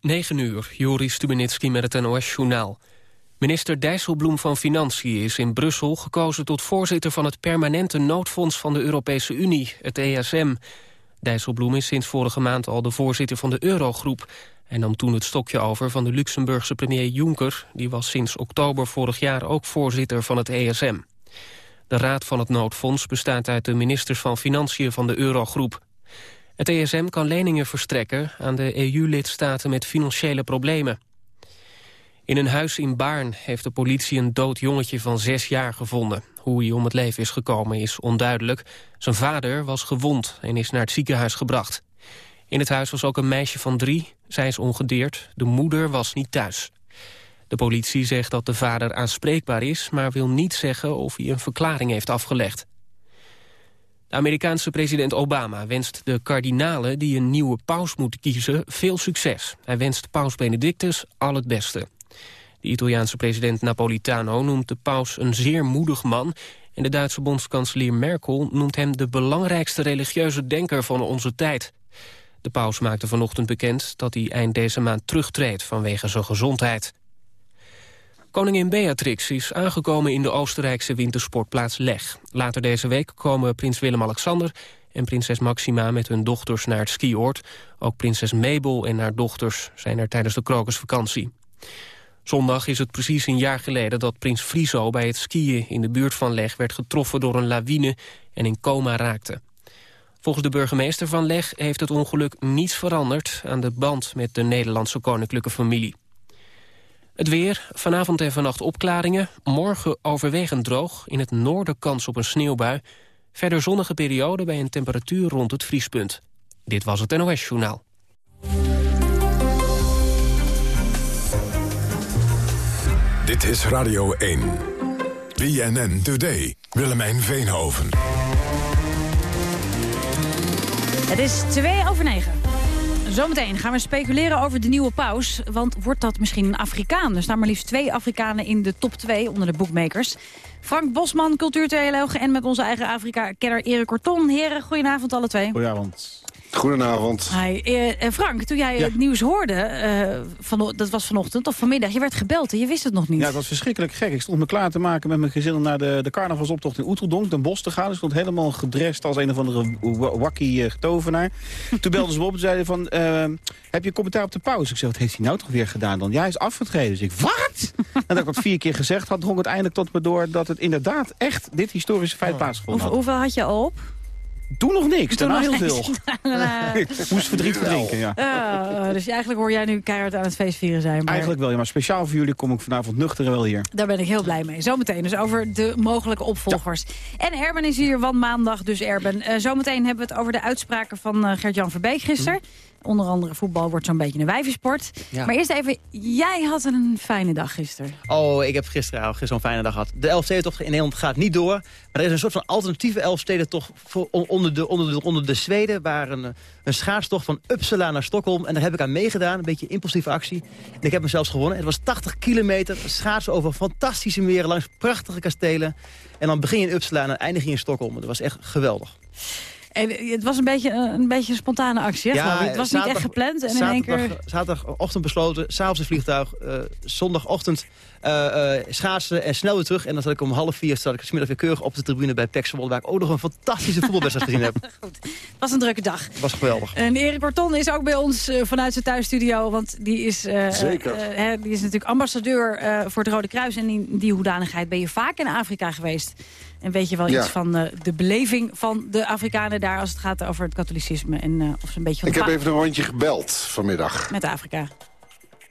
9 uur, Joris Stubenitski met het NOS-journaal. Minister Dijsselbloem van Financiën is in Brussel gekozen tot voorzitter van het permanente noodfonds van de Europese Unie, het ESM. Dijsselbloem is sinds vorige maand al de voorzitter van de Eurogroep en nam toen het stokje over van de Luxemburgse premier Juncker, die was sinds oktober vorig jaar ook voorzitter van het ESM. De raad van het noodfonds bestaat uit de ministers van Financiën van de Eurogroep. Het ESM kan leningen verstrekken aan de EU-lidstaten met financiële problemen. In een huis in Baarn heeft de politie een dood jongetje van zes jaar gevonden. Hoe hij om het leven is gekomen is onduidelijk. Zijn vader was gewond en is naar het ziekenhuis gebracht. In het huis was ook een meisje van drie. Zij is ongedeerd. De moeder was niet thuis. De politie zegt dat de vader aanspreekbaar is... maar wil niet zeggen of hij een verklaring heeft afgelegd. De Amerikaanse president Obama wenst de kardinalen die een nieuwe paus moeten kiezen veel succes. Hij wenst paus Benedictus al het beste. De Italiaanse president Napolitano noemt de paus een zeer moedig man... en de Duitse bondskanselier Merkel noemt hem de belangrijkste religieuze denker van onze tijd. De paus maakte vanochtend bekend dat hij eind deze maand terugtreedt vanwege zijn gezondheid. Koningin Beatrix is aangekomen in de Oostenrijkse wintersportplaats Leg. Later deze week komen prins Willem-Alexander en prinses Maxima met hun dochters naar het skioord. Ook prinses Mabel en haar dochters zijn er tijdens de krokusvakantie. Zondag is het precies een jaar geleden dat prins Friso bij het skiën in de buurt van Leg werd getroffen door een lawine en in coma raakte. Volgens de burgemeester van Leg heeft het ongeluk niets veranderd aan de band met de Nederlandse koninklijke familie. Het weer, vanavond en vannacht opklaringen. Morgen overwegend droog, in het noorden kans op een sneeuwbui. Verder zonnige periode bij een temperatuur rond het vriespunt. Dit was het NOS Journaal. Dit is Radio 1. BNN Today. Willemijn Veenhoven. Het is twee over negen. Zometeen gaan we speculeren over de nieuwe paus. Want wordt dat misschien een Afrikaan? Er staan maar liefst twee Afrikanen in de top 2 onder de boekmakers. Frank Bosman, cultuurtheoloog en met onze eigen Afrika-kenner Erik Corton. Heren, goedenavond alle twee. Goedenavond. Goedenavond. Hi. Uh, Frank, toen jij het nieuws hoorde, uh, van, dat was vanochtend of vanmiddag, je werd gebeld en je wist het nog niet. Ja, het was verschrikkelijk gek. Ik stond me klaar te maken met mijn gezin om naar de, de carnavalsoptocht in Oeteldonk, Den Bosch te gaan. Ik stond helemaal gedrest als een of andere wakkie uh, tovenaar. toen belden ze me op en zeiden van, heb je commentaar op de pauze? Ik zei, wat heeft hij nou toch weer gedaan dan? Ja, hij is afgetreden. Dus ik, wat? en dat ik dat vier keer gezegd had, drong het eindelijk tot me door dat het inderdaad echt dit historische feit oh. plaatsvond. Hoeveel had je op? Toen nog niks, daarna heel veel. Ik moest verdriet verdrinken, ja. Uh, dus eigenlijk hoor jij nu keihard aan het feestvieren zijn. Maar... Eigenlijk wel, ja, maar speciaal voor jullie kom ik vanavond nuchter wel hier. Daar ben ik heel blij mee. Zometeen dus over de mogelijke opvolgers. En Erben is hier, want maandag dus Erben. Uh, zometeen hebben we het over de uitspraken van uh, Gert-Jan Verbeek gisteren. Hm. Onder andere voetbal wordt zo'n beetje een wijvensport. Maar eerst even, jij had een fijne dag gisteren. Oh, ik heb gisteren, gisteren zo'n fijne dag gehad. De Elfstedentocht in Nederland gaat niet door. Maar er is een soort van alternatieve Elfstedentocht voor, onder, de, onder, de, onder de Zweden... waar een, een schaatstocht van Uppsala naar Stockholm. En daar heb ik aan meegedaan, een beetje impulsieve actie. En ik heb me zelfs gewonnen. Het was 80 kilometer schaatsen over fantastische meren... langs prachtige kastelen. En dan begin je in Uppsala en dan eindig je in Stockholm. Dat was echt geweldig. En het was een beetje een, beetje een spontane actie, hè? Ja, het was niet echt gepland. En in één keer... Zaterdagochtend besloten, s'avonds een vliegtuig. Uh, zondagochtend uh, schaatsen en snel weer terug. En dan zat ik om half vier, zat ik smiddag weer keurig op de tribune bij Pek waar ik ook nog een fantastische voetbalwedstrijd gezien heb. Goed, het was een drukke dag. Het was geweldig. En Erik Barton is ook bij ons vanuit zijn thuisstudio. Want die is, Zeker. die is natuurlijk ambassadeur voor het Rode Kruis. En in die hoedanigheid ben je vaak in Afrika geweest. En weet je wel iets van uh, de beleving van de Afrikanen daar... als het gaat over het katholicisme? En, uh, of een beetje van Ik heb even een rondje gebeld vanmiddag. Met Afrika.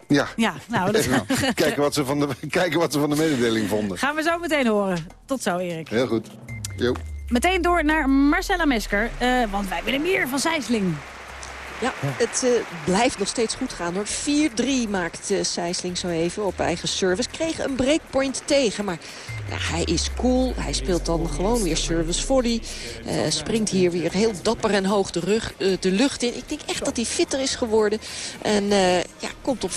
Ja. ja nou, dat... kijken, wat ze van de, kijken wat ze van de mededeling vonden. Gaan we zo meteen horen. Tot zo, Erik. Heel goed. Jo. Meteen door naar Marcella Mesker. Uh, want wij willen meer van Sijsling. Ja, het uh, blijft nog steeds goed gaan hoor. 4-3 maakt uh, Sijsling zo even op eigen service. Kreeg een breakpoint tegen, maar ja, hij is cool. Hij speelt dan gewoon weer service volley. Uh, springt hier weer heel dapper en hoog de, rug, de lucht in. Ik denk echt dat hij fitter is geworden. En ja, komt op 4-3.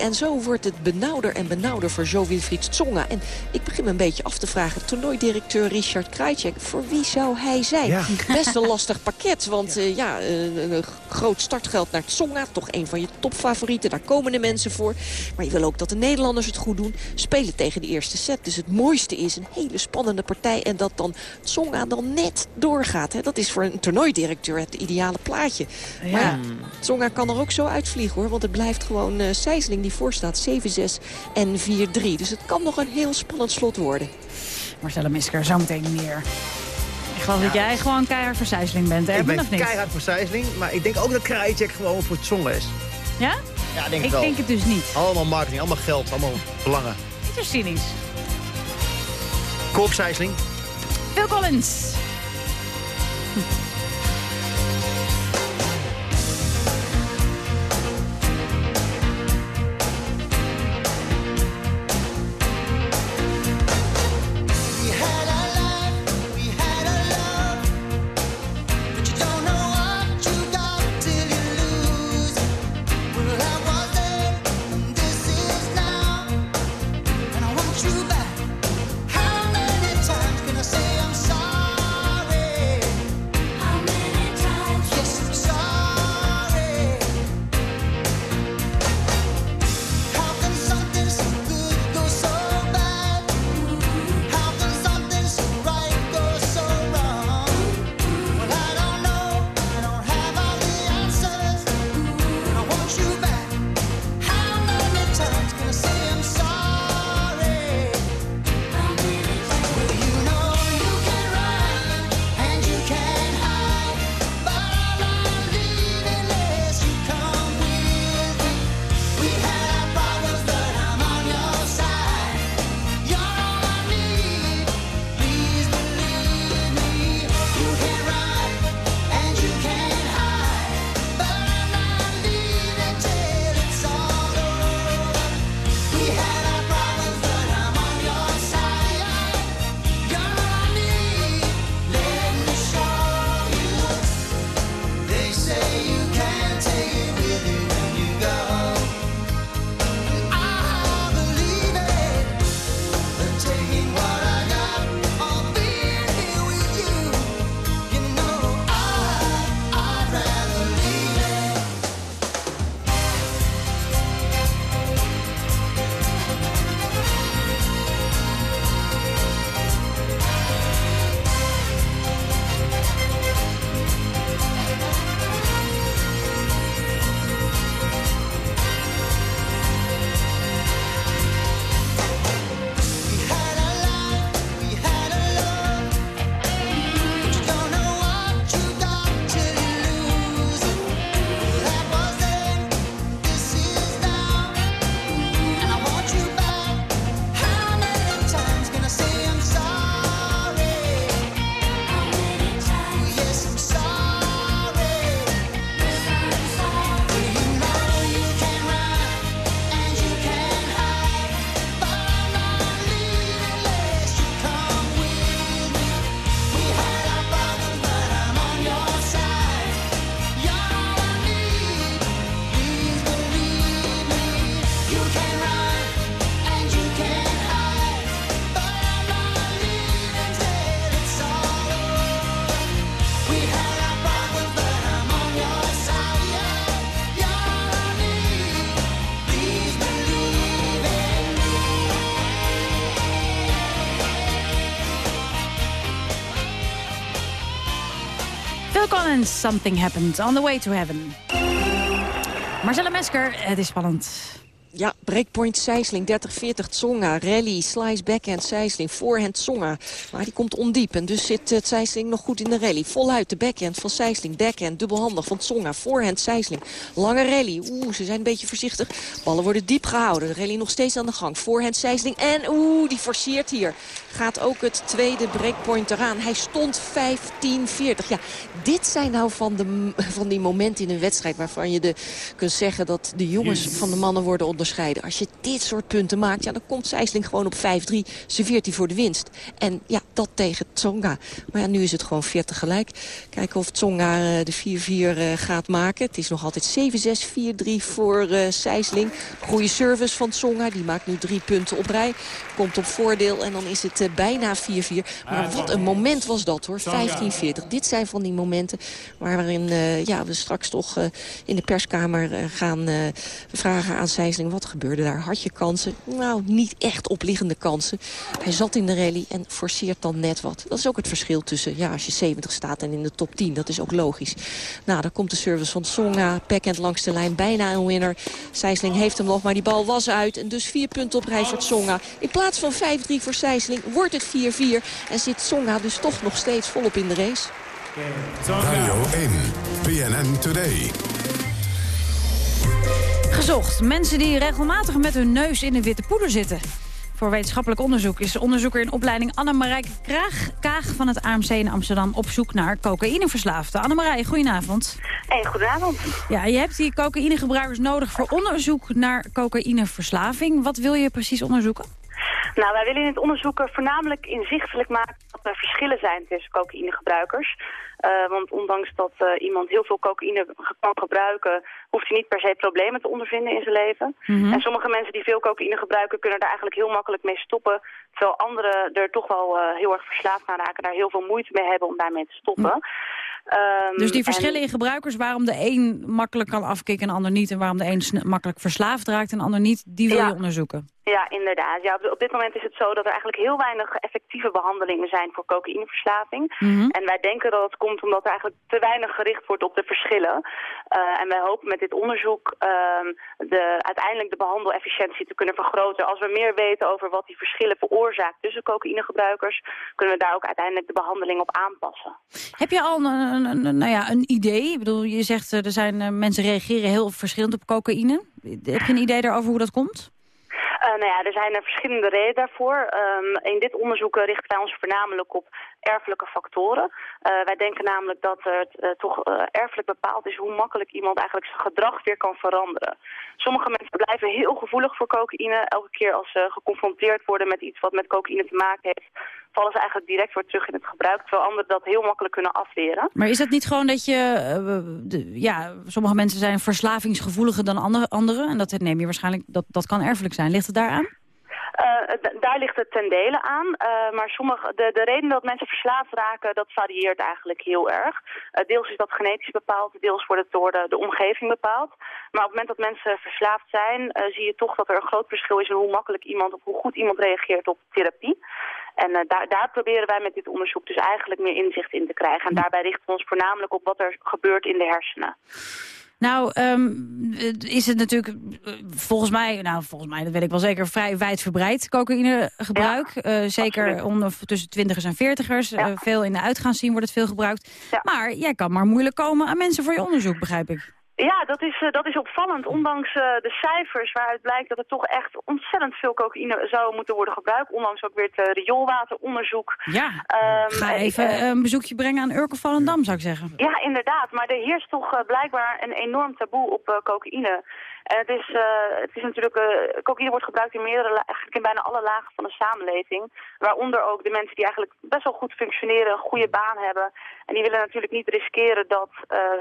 En zo wordt het benauwder en benauwder voor Jo Wilfried Tsonga. En ik begin me een beetje af te vragen. Toernooidirecteur Richard Krajcek, voor wie zou hij zijn? Best een lastig pakket, want ja, een groot startgeld naar Tsonga. Toch een van je topfavorieten. Daar komen de mensen voor. Maar je wil ook dat de Nederlanders het goed doen. Spelen tegen de eerste set. Dus het mooiste is een hele spannende partij. En dat dan Tsonga dan net doorgaat. Hè. Dat is voor een toernooidirecteur het ideale plaatje. Ja. Maar ja, Tsonga kan er ook zo uitvliegen hoor. Want het blijft gewoon uh, Sijsling die voorstaat. 7-6 en 4-3. Dus het kan nog een heel spannend slot worden. Marcella Misker, zometeen meer. Ik geloof dat jij gewoon keihard voor Sijsling bent, hè? Ik ben of niet? keihard voor Sijsling, maar ik denk ook dat Krajicek gewoon voor Tsonga is. Ja? Ja, denk ik, Ik wel. denk het dus niet. Allemaal marketing, allemaal geld, allemaal belangen. Niet zo cynisch. Koop Sijsling. Phil Collins. Something Happened, On the Way to Heaven. Marcella Mesker, het is spannend. Ja, breakpoint Sijsling, 30-40 Tsonga. Rally, slice backhand Sijsling, voorhand Tsonga. Maar die komt ondiep en dus zit het Sijsling nog goed in de rally. Voluit de backhand van Sijsling, backhand, dubbelhandig van Tsonga. Voorhand Sijsling, lange rally. Oeh, ze zijn een beetje voorzichtig. Ballen worden diep gehouden. De rally nog steeds aan de gang. Voorhand Sijsling en oeh, die forceert hier. Gaat ook het tweede breakpoint eraan. Hij stond 15-40. Ja, dit zijn nou van, de, van die momenten in een wedstrijd... waarvan je de, kunt zeggen dat de jongens van de mannen worden onderscheiden. Als je dit soort punten maakt, ja, dan komt Sijsling gewoon op 5-3. Serveert hij voor de winst. En ja, dat tegen Tsonga. Maar ja, nu is het gewoon 40 gelijk. Kijken of Tsonga eh, de 4-4 eh, gaat maken. Het is nog altijd 7-6, 4-3 voor eh Sijsling. Goede service van Tsonga. Die maakt nu drie punten op rij. Komt op voordeel en dan is het eh, bijna 4-4. Maar wat een moment was dat hoor, 15-40. Dit zijn van die momenten waarin eh, ja, we straks toch eh, in de perskamer gaan vragen aan Sijsling... wat gebeurde daar? Had je kansen? Nou, niet echt opliggende kansen. Hij zat in de rally en forceert dan net wat. Dat is ook het verschil tussen ja, als je 70 staat en in de top 10. Dat is ook logisch. Nou, dan komt de service van Tsonga. Backhand langs de lijn, bijna een winner. Sijsling heeft hem nog, maar die bal was uit. En dus vier punten op rij voor Tsonga. In plaats van 5-3 voor Sijsling wordt het 4-4. En zit Tsonga dus toch nog steeds volop in de race. Radio 1, BNN Today. Gezocht. Mensen die regelmatig met hun neus in de witte poeder zitten. Voor wetenschappelijk onderzoek is onderzoeker in opleiding Annemarijke Kraag, Kaag van het AMC in Amsterdam op zoek naar cocaïneverslaafden. Annemarije, goedenavond. Hey, goedenavond. Ja, je hebt die cocaïnegebruikers nodig voor onderzoek naar cocaïneverslaving. Wat wil je precies onderzoeken? Nou, wij willen in het onderzoek voornamelijk inzichtelijk maken dat er verschillen zijn tussen cocaïnegebruikers. Eh, want ondanks dat eh, iemand heel veel cocaïne kan gebruiken, hoeft hij niet per se problemen te ondervinden in zijn leven. Mhm. En sommige mensen die veel cocaïne gebruiken, kunnen daar eigenlijk heel makkelijk mee stoppen. Terwijl anderen er toch wel eh, heel erg verslaafd aan raken, daar heel veel moeite mee hebben om daarmee te stoppen. Ehm, Dus die en- verschillen in gebruikers, waarom de een makkelijk kan afkicken en de ander niet... en waarom de een makkelijk verslaafd raakt en de ander niet, die wil Ja. je onderzoeken. Ja, inderdaad. Ja, op, dit moment is het zo dat er eigenlijk heel weinig effectieve behandelingen zijn voor cocaïneverslaving. Mhm. En wij denken dat het komt omdat er eigenlijk te weinig gericht wordt op de verschillen. Eh, en wij hopen met dit onderzoek ehm, de, uiteindelijk de behandelefficiëntie te kunnen vergroten. Als we meer weten over wat die verschillen veroorzaakt tussen cocaïnegebruikers, kunnen we daar ook uiteindelijk de behandeling op aanpassen. Heb je al een, een, een- nou ja, een idee? Ik bedoel, je zegt eh, er zijn eh, mensen reageren heel verschillend op cocaïne. Heb je een idee daarover hoe dat komt? Eh, nou ja, er zijn er verschillende redenen daarvoor. Ehm, in dit onderzoek richten wij ons voornamelijk op erfelijke factoren. Eh, wij denken namelijk dat het eh, toch erfelijk bepaald is hoe makkelijk iemand eigenlijk zijn gedrag weer kan veranderen. Sommige mensen blijven heel gevoelig voor cocaïne. Elke keer als ze geconfronteerd worden met iets wat met cocaïne te maken heeft, vallen ze eigenlijk direct weer terug in het gebruik. Terwijl anderen dat heel makkelijk kunnen afleren. Maar is dat niet gewoon dat je... eh, de- ja, sommige mensen zijn verslavingsgevoeliger dan andere, anderen. En dat neem je waarschijnlijk... Dat, dat kan erfelijk zijn. Ligt het daaraan? D- daar ligt het ten dele aan. Eh, maar sommige, de, de reden dat mensen verslaafd raken, dat varieert eigenlijk heel erg. Deels is dat genetisch bepaald, deels wordt het door de, de omgeving bepaald. Maar op het moment dat mensen verslaafd zijn, zie je toch dat er een groot verschil is in hoe makkelijk iemand of hoe goed iemand reageert op therapie. En eh, daar, daar proberen wij met dit onderzoek dus eigenlijk meer inzicht in te krijgen. En daarbij richten we ons voornamelijk op wat er gebeurt in de hersenen. Nou, ehm, is het natuurlijk eh, volgens mij, nou volgens mij, dat weet ik wel zeker, vrij wijdverbreid cocaïnegebruik. Eh, zeker onder, tussen twintigers en veertigers. Ja. Eh, veel in de uitgaanszien wordt het veel gebruikt. Ja. Maar jij kan maar moeilijk komen aan mensen voor je onderzoek, begrijp ik. Ja, dat is, eh, dat is opvallend. Ondanks eh, de cijfers waaruit blijkt dat er toch echt ontzettend veel cocaïne zou moeten worden gebruikt. Ondanks ook weer het eh, rioolwateronderzoek. Ja, Ehm, ga en, even een bezoekje brengen aan Urkel zou ik zeggen. Ja, inderdaad. Maar er heerst toch blijkbaar een enorm taboe op cocaïne. En het is, het is natuurlijk, cocaïne wordt gebruikt in meerdere, eigenlijk in bijna alle lagen van de samenleving. Waaronder ook de mensen die eigenlijk best wel goed functioneren, een goede baan hebben. En die willen natuurlijk niet riskeren dat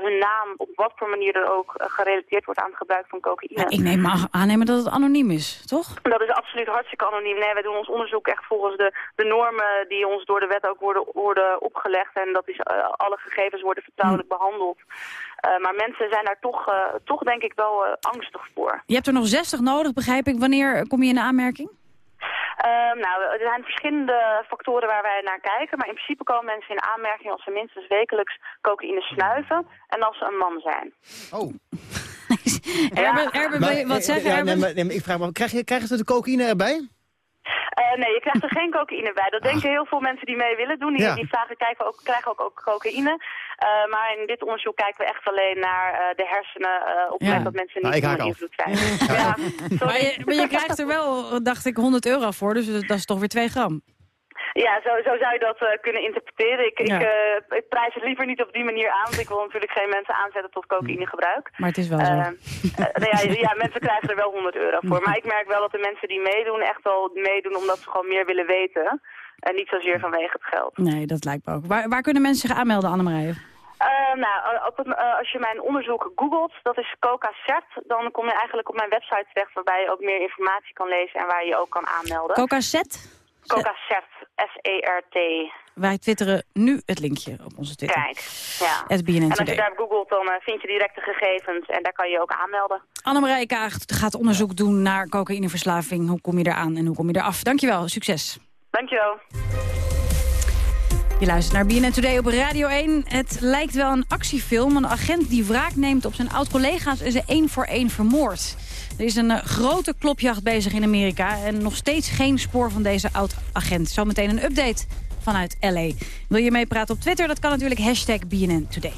hun naam op wat voor manier er ook eh, gerelateerd wordt aan het gebruik van cocaïne. Ja, ik neem maar aannemen dat het anoniem is, toch? Dat is absoluut hartstikke anoniem. Nee, wij doen ons onderzoek echt volgens de, de normen die ons door de wet ook worden, worden opgelegd. En dat is, eh, alle gegevens worden vertrouwelijk behandeld. Eh, maar mensen zijn daar toch, toch denk ik wel angstig voor. Je hebt er nog 60 nodig, begrijp ik. Wanneer kom je in de aanmerking? Ehm, nou, er zijn verschillende factoren waar wij naar kijken. Maar in principe komen mensen in aanmerking als ze minstens wekelijks cocaïne snuiven. En als ze een man zijn. Oh. Erben, wat zeggen, ja, nee, Erben? maar, nee, maar ik vraag me, krijg je, krijgen ze de cocaïne erbij? Eh, nee, je krijgt er geen cocaïne bij. Dat denken heel veel mensen die mee willen doen. Die, Ja. die vragen, kijken ook, krijgen ook, ook cocaïne. Eh, maar in dit onderzoek kijken we echt alleen naar eh, de hersenen eh, op het Ja. moment dat mensen Nou, niet onder af. invloed zijn. ja. Maar je, maar je krijgt er wel, dacht ik, 100 euro voor. Dus dat is toch weer 2 gram. Ja, zo, zo zou je dat eh, kunnen interpreteren. Ik, Ja. ik, eh, ik prijs het liever niet op die manier aan, want ik wil natuurlijk geen mensen aanzetten tot cocaïnegebruik. Maar het is wel zo. Nou ja, ja, mensen krijgen er wel 100 euro voor. Maar ik merk wel dat de mensen die meedoen echt wel meedoen omdat ze gewoon meer willen weten. En niet zozeer vanwege het geld. Nee, dat lijkt me ook. Waar, waar kunnen mensen zich aanmelden, Annemarije? Eh, nou, op het, als je mijn onderzoek googelt, dat is Coca-Cert, dan kom je eigenlijk op mijn website terecht waarbij je ook meer informatie kan lezen en waar je je ook kan aanmelden. Coca-Set? Coca-Cert, S-E-R-T. Wij twitteren nu het linkje op onze Twitter. Kijk, ja. En als je daar googelt, dan eh, vind je direct de gegevens en daar kan je je ook aanmelden. Annemarije Kaag gaat onderzoek doen naar cocaïneverslaving. Hoe kom je eraan en hoe kom je eraf? Dankjewel, succes. Dankjewel. Je luistert naar BNN Today op Radio 1. Het lijkt wel een actiefilm. Een agent die wraak neemt op zijn oud-collega's... en ze één voor één vermoord. Er is een eh, grote klopjacht bezig in Amerika... en nog steeds geen spoor van deze oud-agent. Zometeen een update vanuit L.A. Wil je meepraten op Twitter? Dat kan natuurlijk hashtag BNN Today.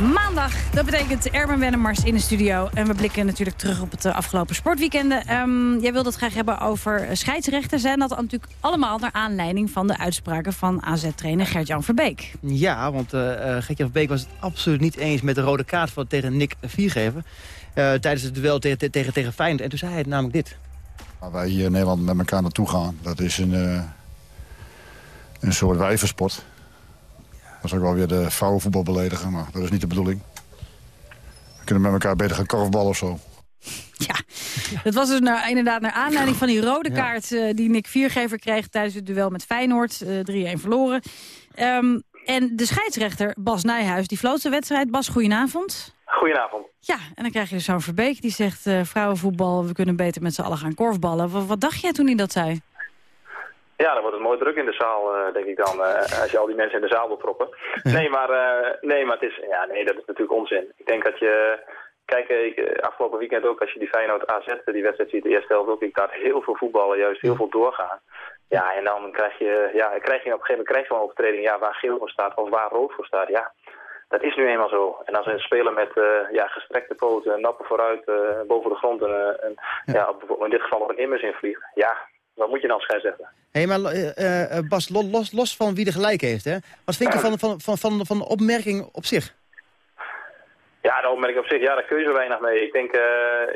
Maandag, dat betekent Erben Wennemars in de studio. En we blikken natuurlijk terug op het eh, afgelopen sportweekenden. Ehm, jij wilde het graag hebben over eh, scheidsrechters. En dat natuurlijk allemaal naar aanleiding van de uitspraken van AZ-trainer Gert-Jan Verbeek. Ja, want uh, Gertjan van Beek was het absoluut niet eens met de rode kaart van, tegen Nick Viergever. Uh, tijdens het duel tegen, tegen, tegen Feyenoord. En toen zei hij het namelijk dit. Waar wij hier in Nederland met elkaar naartoe gaan, dat is een, uh, een soort wijversport. Dat is ook wel weer de vrouwenvoetbal beledigen, maar dat is niet de bedoeling. We kunnen met elkaar beter gaan korfballen of zo. Ja, dat was dus naar, inderdaad naar aanleiding van die rode kaart... Uh, die Nick Viergever kreeg tijdens het duel met Feyenoord. Uh, 3-1 verloren. Um, en de scheidsrechter Bas Nijhuis, die floot de wedstrijd. Bas, goedenavond. Goedenavond. Ja, en dan krijg je dus zo'n Verbeek die zegt... Uh, vrouwenvoetbal, we kunnen beter met z'n allen gaan korfballen. Wat, wat dacht jij toen hij dat zei? Ja, dan wordt het mooi druk in de zaal, uh, denk ik dan, uh, als je al die mensen in de zaal wil proppen. Nee, maar, uh, nee, maar het is, ja, nee, dat is natuurlijk onzin. Ik denk dat je, kijk, ik, afgelopen weekend ook, als je die Feyenoord AZ, die wedstrijd ziet, de eerste helft ook, ik daar heel veel voetballen, juist heel veel doorgaan. Ja, en dan krijg je, ja, krijg je op een gegeven moment krijg je een overtreding, ja, waar geel voor staat of waar rood voor staat, ja. Dat is nu eenmaal zo. En als een speler met uh, ja, gestrekte poten, nappen vooruit, uh, boven de grond en, uh, en ja. ja. in dit geval op een immers invliegt, ja, wat moet je dan scheidsrechten? Hé, hey, maar uh, uh, Bas, los, los van wie er gelijk heeft, hè? Wat vind je van, van, van, van, van de opmerking op zich? Ja, de opmerking op zich, ja, daar kun je zo weinig mee. Ik denk, uh,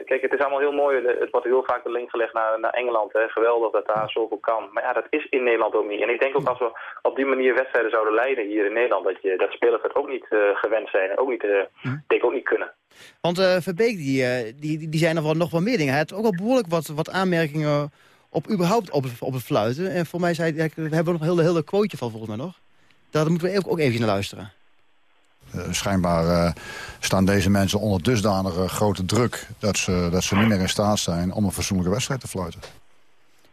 kijk, het is allemaal heel mooi. Het wordt heel vaak de link gelegd naar, naar Engeland. Hè. Geweldig dat daar zoveel kan. Maar ja, dat is in Nederland ook niet. En ik denk ook als we op die manier wedstrijden zouden leiden hier in Nederland... dat, je, dat spelers het ook niet uh, gewend zijn en ook niet, uh, hm. denk ook niet kunnen. Want Verbeek, die, die, die zijn nog wel, nog wel meer dingen. Hij had ook wel behoorlijk wat, wat aanmerkingen op überhaupt op, op het fluiten. En voor mij zei hij, we hebben nog een hele, hele quoteje van volgens mij nog. Daar moeten we ook even naar luisteren. Uh, schijnbaar uh, staan deze mensen onder dusdanige grote druk... Dat ze, dat ze niet meer in staat zijn om een fatsoenlijke wedstrijd te fluiten.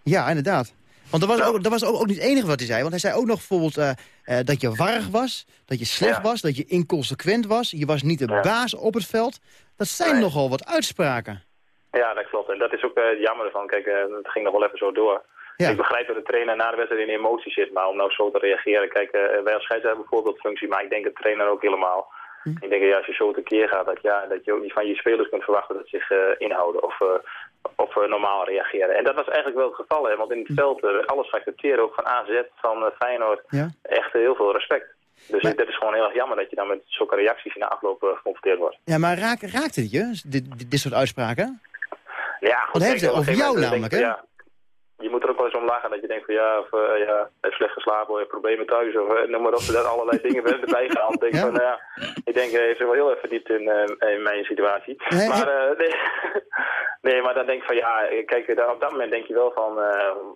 Ja, inderdaad. Want dat was, ook, dat was ook, ook niet het enige wat hij zei. Want hij zei ook nog bijvoorbeeld uh, dat je warrig was, dat je slecht ja. was... dat je inconsequent was, je was niet de ja. baas op het veld. Dat zijn nee. nogal wat uitspraken. Ja, dat klopt. En dat is ook uh, het jammer ervan. Kijk, uh, het ging nog wel even zo door. Ja. Ik begrijp dat de trainer na de wedstrijd in emotie zit, maar om nou zo te reageren... Kijk, uh, wij als scheidsrechter hebben bijvoorbeeld functie, maar ik denk de trainer ook helemaal. Hm. Ik denk ja, als je zo tekeer gaat, dat, ja, dat je ook niet van je spelers kunt verwachten dat ze zich inhouden of, of normaal reageren. En dat was eigenlijk wel het geval, hè, want in het hm. veld alles geaccepteerd, ook van AZ, van Feyenoord, ja. echt heel veel respect. Dus maar, dat is gewoon heel erg jammer dat je dan met zulke reacties in de afloop geconfronteerd wordt. Ja, maar raak, raakte het je, dit, dit soort uitspraken? Ja, goed, Want heeft het over jou namelijk, hè? Ja, je moet er ook wel eens om lachen dat je denkt van ja, of, uh, ja, heeft slecht geslapen, heeft problemen thuis of uh, noem maar op, dat allerlei dingen erbij gehaald. Denk ja? van, uh, ik denk, hij heeft zich wel heel even verdiept in, in mijn situatie. Nee, maar, nee, nee, maar dan denk ik van ja, kijk, dan, op dat moment denk je wel van,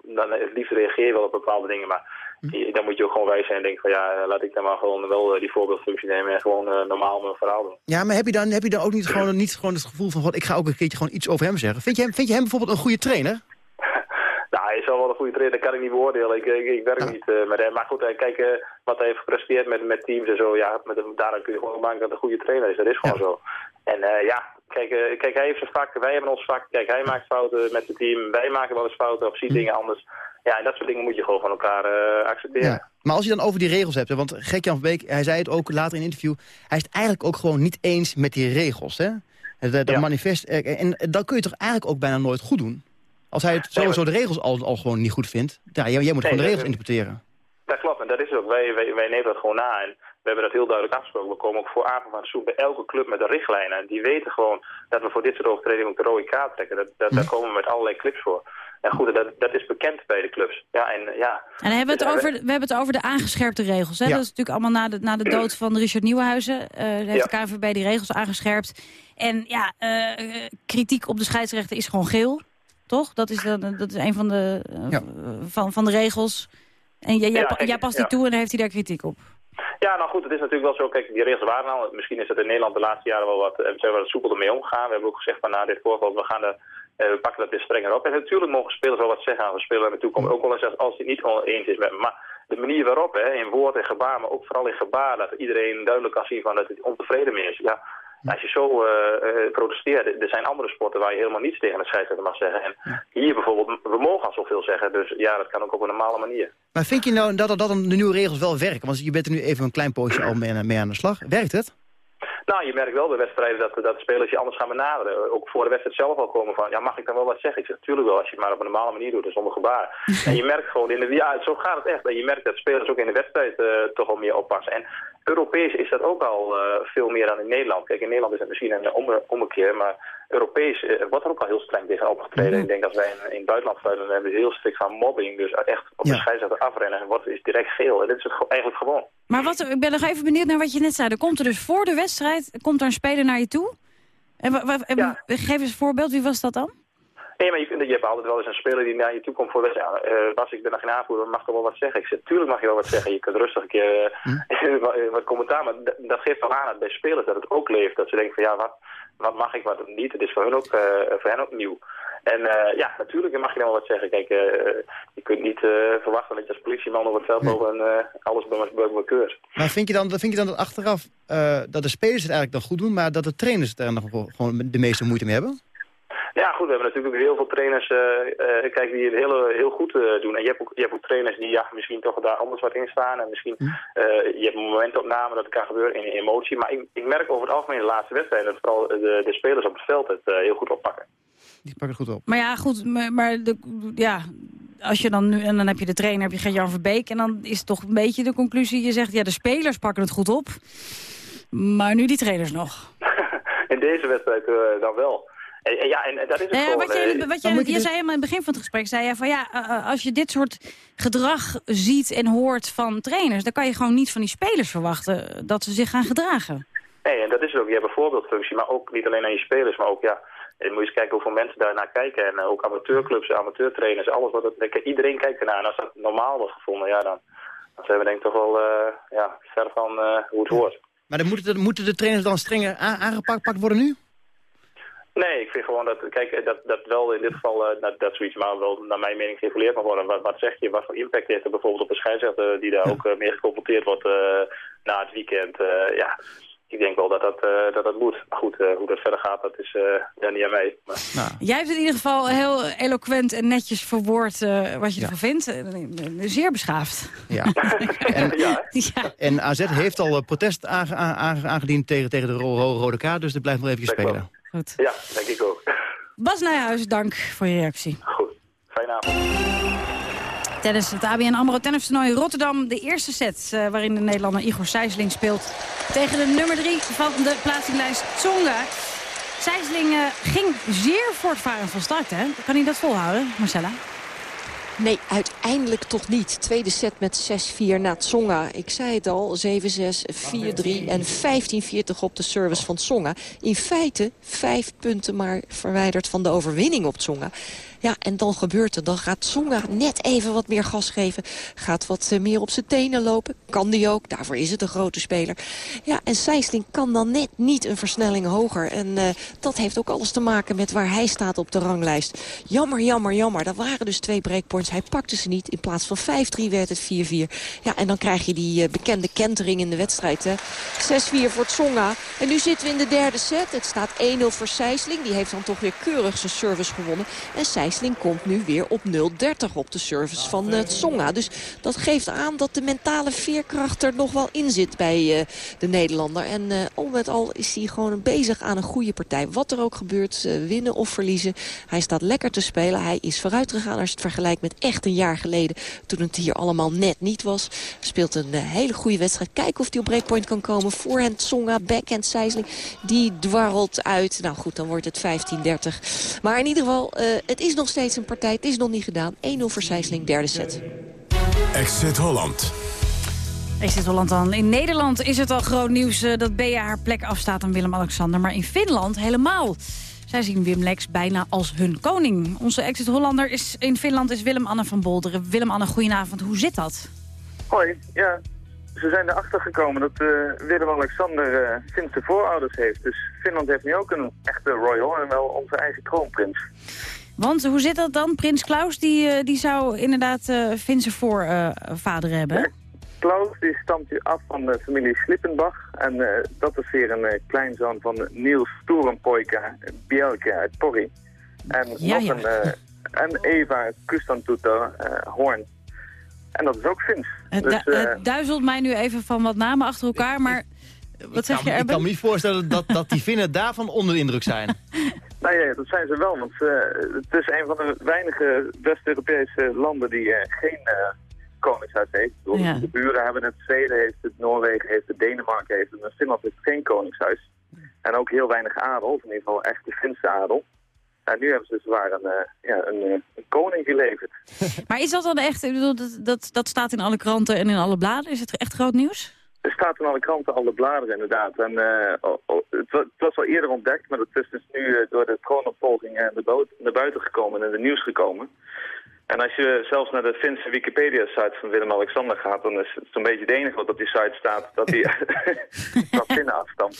dan het liefst reageer je wel op bepaalde dingen, maar. Dan moet je ook gewoon wijs zijn en denken van ja, laat ik dan maar gewoon wel die voorbeeldfunctie nemen en gewoon normaal mijn verhaal doen. Ja, maar heb je dan, heb je dan ook niet gewoon, niet gewoon het gevoel van, God, ik ga ook een keertje gewoon iets over hem zeggen? Vind je hem, vind je hem bijvoorbeeld een goede trainer? Nou, hij is wel wel een goede trainer, dat kan ik niet beoordelen. Ik, ik, ik werk niet uh, met hem. Maar goed, kijk uh, wat hij heeft gepresteerd met, met teams en zo. Ja, met daarom kun je gewoon maken dat hij een goede trainer is. Dat is gewoon ja. zo. En ja, kijk, kijk, hij heeft zijn vak, wij hebben ons vak. Kijk, hij maakt fouten met het team. Wij maken wel eens fouten of zien hm. dingen anders. Ja, en dat soort dingen moet je gewoon van elkaar accepteren. Ja. Maar als je dan over die regels hebt, hè, want Gek-Jan van Beek, hij zei het ook later in een interview, hij is het eigenlijk ook gewoon niet eens met die regels, hè? Dat, dat ja. manifest, en dat kun je toch eigenlijk ook bijna nooit goed doen? Als hij het sowieso de regels al, al gewoon niet goed vindt, ja, jij, jij moet nee, gewoon de regels interpreteren. Dat klopt, en dat is ook. Wij, wij, wij nemen dat gewoon na. En we hebben dat heel duidelijk afgesproken. We komen ook voor aanvang van zoek bij elke club met de richtlijnen. En die weten gewoon dat we voor dit soort overtredingen ook de rode kaart trekken. Dat, dat, hm. Daar komen we met allerlei clips voor. En goed, dat, dat is bekend bij de clubs. Ja, en, ja. en dan hebben we, het over, we hebben het over de aangescherpte regels. Hè? Ja. Dat is natuurlijk allemaal na de, na de dood van Richard Nieuwenhuizen. Uh, heeft ja. de KNVB die regels aangescherpt. En ja, uh, kritiek op de scheidsrechter is gewoon geel. toch? Dat is, dan, dat is een van de, eh, Ja. van, van de regels. En jij, jij, past die ja. toe en dan heeft hij daar kritiek op. Ja, nou goed, het is natuurlijk wel zo. Kijk, die regels waren al. Misschien is het in Nederland de laatste jaren wel wat, eh, zijn we wat soepel ermee omgegaan. We hebben ook gezegd van na dit voorval, we gaan er, eh, we pakken dat weer strenger op. En natuurlijk mogen spelers wel wat zeggen aan een speler in de toekomst. Ook wel eens als, hij het niet oneens is met me. Maar de manier waarop, hè, in woord en gebaar, maar ook vooral in gebaar, dat iedereen duidelijk kan zien van dat het ontevreden mee is. Ja, als je zo eh, eh, protesteert, er zijn andere sporten waar je helemaal niets tegen een scheidsrechter mag zeggen. En hier bijvoorbeeld, we mogen al zoveel zeggen, dus ja, dat kan ook op een normale manier. Maar vind je nou dat, dat, de nieuwe regels wel werken? Want je bent er nu even een klein poosje al mee aan de slag. Werkt het? Nou, je merkt wel bij wedstrijden dat, dat spelers je anders gaan benaderen. Ook voor de wedstrijd zelf al komen van, ja, mag ik dan wel wat zeggen? Ik zeg, natuurlijk wel, als je het maar op een normale manier doet, dus zonder gebaar. en je merkt gewoon, in de, ja, zo gaat het echt. En je merkt dat spelers ook in de wedstrijd eh, toch al meer oppassen. En Europees is dat ook al eh, veel meer dan in Nederland. Kijk, in Nederland is het misschien een omme- ommekeer, maar Europees eh, wordt er ook al heel streng tegen opgetreden. Ik denk dat wij in, in het buitenland fluiten, dan hebben we heel strikt van mobbing. Dus echt op de Ja. scheidsrechter afrennen en wordt is direct geel. En dit is het ge- eigenlijk gewoon. Maar wat, ik ben nog even benieuwd naar wat je net zei. Er komt er dus voor de wedstrijd komt er een speler naar je toe. En, Ja. Geef eens een voorbeeld, wie was dat dan? Nee, maar je, kunt- je hebt altijd wel eens een speler die naar je toe komt voor de wedstrijd. Ja, eh, Bas, ik ben nog geen aanvoerder, mag toch wel wat zeggen? Ik zeg, tuurlijk mag je wel wat zeggen. Je kunt rustig een keer eh, wat, wat commentaar. Maar dat geeft wel aan dat bij spelers dat het ook leeft. Dat ze denken van ja, wat, wat mag ik, wat niet. Het is voor hen ook, eh, voor hen ook nieuw. En eh, ja, natuurlijk mag je dan wel wat zeggen. Kijk, eh, je kunt niet verwachten dat je als politieman over het veld loopt en alles bij elkaar keurt. Maar vind je dan, vind je dan dat achteraf dat de spelers het eigenlijk dan goed doen... maar dat de trainers daar nog gewoon de meeste moeite mee hebben? Ja, goed, we hebben natuurlijk ook heel veel trainers eh, eh, kijk, die het heel, heel goed eh, doen. En je hebt, ook, je hebt ook trainers die ja, misschien toch daar anders wat in staan. En misschien, eh, je hebt momentopname dat het kan gebeuren in emotie. Maar ik, ik merk over het algemeen in de laatste wedstrijd dat vooral de, de spelers op het veld het eh, heel goed oppakken. Die pakken het goed op. Maar ja, goed, maar, maar de, ja, als je dan nu, en dan heb je de trainer, heb je Gert-Jan Verbeek... en dan is toch een beetje de conclusie, je zegt, ja, de spelers pakken het goed op... maar nu die trainers nog. in deze wedstrijd dan wel. En, en ja, en dat is het Eh, gewoon. wat jij, eh, wat jij, je zei helemaal in het begin van het gesprek, zei je van ja, eh, eh, als je dit soort gedrag ziet en hoort van trainers, dan kan je gewoon niet van die spelers verwachten dat ze zich gaan gedragen. Nee, en dat is het ook. Je hebt een voorbeeldfunctie, maar ook niet alleen aan je spelers, maar ook ja, je moet je eens kijken hoeveel mensen daarnaar kijken. En eh, ook amateurclubs, amateurtrainers, alles wat het, iedereen kijkt ernaar. En als dat normaal wordt gevonden, ja, dan, dan zijn we denk ik toch wel eh, ja, ver van eh, hoe het hoort. Maar dan moeten, de, moeten de trainers dan strenger aangepakt pakt worden nu? Nee, ik vind gewoon dat, kijk, dat, dat wel in dit geval, eh, dat, dat zoiets maar wel naar mijn mening geïnformeerd mag worden. Wat, wat zeg je, wat voor impact heeft er bijvoorbeeld op een scheidsrechter die daar ook eh, mee geconfronteerd wordt eh, na het weekend. eh, ja, ik denk wel dat dat, eh, dat, dat moet. Maar goed, eh, hoe dat verder gaat, dat is eh ja, niet aan mij. Maar... Jij hebt in ieder geval heel eloquent en netjes verwoord eh, wat je ervan vindt. Eh, eh, Zeer beschaafd. Ja. En, ja, en AZ heeft al eh, protest aange- aange- aangediend tegen, tegen de ro- ro- rode kaart, dus dit blijft nog even spelen. Goed. ja, denk ik ook. Bas Nijhuis, dank voor je reactie. goed, fijne avond. Tijdens het ABN AMRO tennistoernooi Rotterdam de eerste set... eh, waarin de Nederlander Igor Sijsling speelt... tegen de nummer 3 van de plaatsinglijst Tsonga. Sijsling eh, ging zeer voortvarend van start, hè? Kan hij dat volhouden, Marcella? Nee, uiteindelijk toch niet. Tweede set met 6-4 na Tsonga. Ik zei het al, 7-6, 4-3 en 15-40 op de service van Tsonga. In feite vijf punten maar verwijderd van de overwinning op Tsonga. Ja, en dan gebeurt het. Dan gaat Tsonga net even wat meer gas geven. Gaat wat eh, meer op zijn tenen lopen. Kan die ook. Daarvoor is het een grote speler. Ja, en Sijsling kan dan net niet een versnelling hoger. En eh, dat heeft ook alles te maken met waar hij staat op de ranglijst. Jammer, jammer, jammer. Dat waren dus twee breakpoints. Hij pakte ze niet. In plaats van 5-3 werd het 4-4. Ja, en dan krijg je die eh, bekende kentering in de wedstrijd. hè. 6-4 voor Tsonga. En nu zitten we in de derde set. Het staat 1-0 voor Sijsling. Die heeft dan toch weer keurig zijn service gewonnen. En Sijsling komt nu weer op 0-30 op de service van eh, Tsonga. Dus dat geeft aan dat de mentale veerkracht er nog wel in zit bij eh, de Nederlander. En eh, al met al is hij gewoon bezig aan een goede partij. Wat er ook gebeurt, winnen of verliezen. Hij staat lekker te spelen. Hij is vooruit gegaan als je het vergelijkt met echt een jaar geleden. Toen het hier allemaal net niet was. Speelt een hele goede wedstrijd. Kijken of hij op breakpoint kan komen. Voorhand Tsonga, backhand Sijsling. Die dwarrelt uit. Nou goed, dan wordt het 15-30. Maar in ieder geval, het is nog steeds een partij. Het is nog niet gedaan. 1-0 voor Sijsling, derde set. Exit Holland. Dit Holland dan? In Nederland is het al groot nieuws eh, dat Bea haar plek afstaat aan Willem-Alexander. Maar in Finland helemaal. Zij zien Wim Lex bijna als hun koning. Onze exit-Hollander is, in Finland is Willem-Anne van Bolderen. Willem-Anne, goedenavond. Hoe zit dat? Hoi, ja. Ze zijn erachter gekomen dat eh, Willem-Alexander eh Finse voorouders heeft. Dus Finland heeft nu ook een echte royal en wel onze eigen kroonprins. Want hoe zit dat dan? Prins Klaus die, eh, die zou inderdaad eh Finse voorvader hebben. Klaus die stamt af van de familie Slippenbach. En eh, dat is weer een eh, kleinzoon van Niels Toerenpoika Bielke uit Porri. En Ja, nog ja. een... eh, en Eva Kustantuto eh Hoorn. En dat is ook Fins. Het, Dus, du- eh, het duizelt mij nu even van wat namen achter elkaar, maar... Wat zeg je, ik kan me niet voorstellen dat, dat die Finnen daarvan onder de indruk zijn. Nou ja, dat zijn ze wel, want eh, het is een van de weinige West-Europese landen die eh, geen eh, koningshuis heeft. Ja. De buren hebben het, Zweden heeft het, Noorwegen heeft het, Denemarken heeft het, maar Finland heeft geen koningshuis. En ook heel weinig adel, of in ieder geval echt de Finse adel. En nu hebben ze zwaar een, ja, een, een koning geleverd. Maar is dat dan echt... Ik bedoel, dat, dat, dat staat in alle kranten en in alle bladen. Is het echt groot nieuws? Er staat in alle kranten, alle bladeren inderdaad. En eh, oh, het, wa- het was al eerder ontdekt, maar het is dus nu eh, door de troonopvolging eh, naar, buiten, naar buiten gekomen en in het nieuws gekomen. En als je zelfs naar de Finse Wikipedia-site van Willem-Alexander gaat, dan is het zo'n beetje het enige wat op die site staat, dat hij van Finnen afstamt.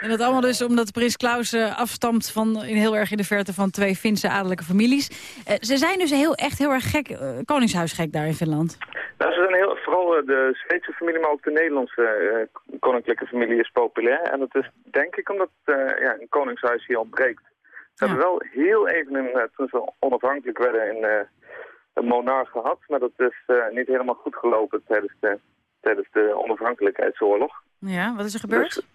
En dat allemaal dus omdat prins Klaus afstamt van in heel erg in de verte van twee Finse adellijke families. Ze zijn dus heel, echt heel erg gek, koningshuisgek daar in Finland. Nou, ze zijn heel, vooral eh, de Zweedse familie, maar ook de Nederlandse eh, koninklijke familie is populair. En dat is denk ik omdat eh, ja, een koningshuis hier ontbreekt. Ze hebben wel heel even, een, toen ze onafhankelijk werden, in, eh, een monarch gehad. Maar dat is niet helemaal goed gelopen tijdens de, tijdens de onafhankelijkheidsoorlog. Ja, wat is er gebeurd?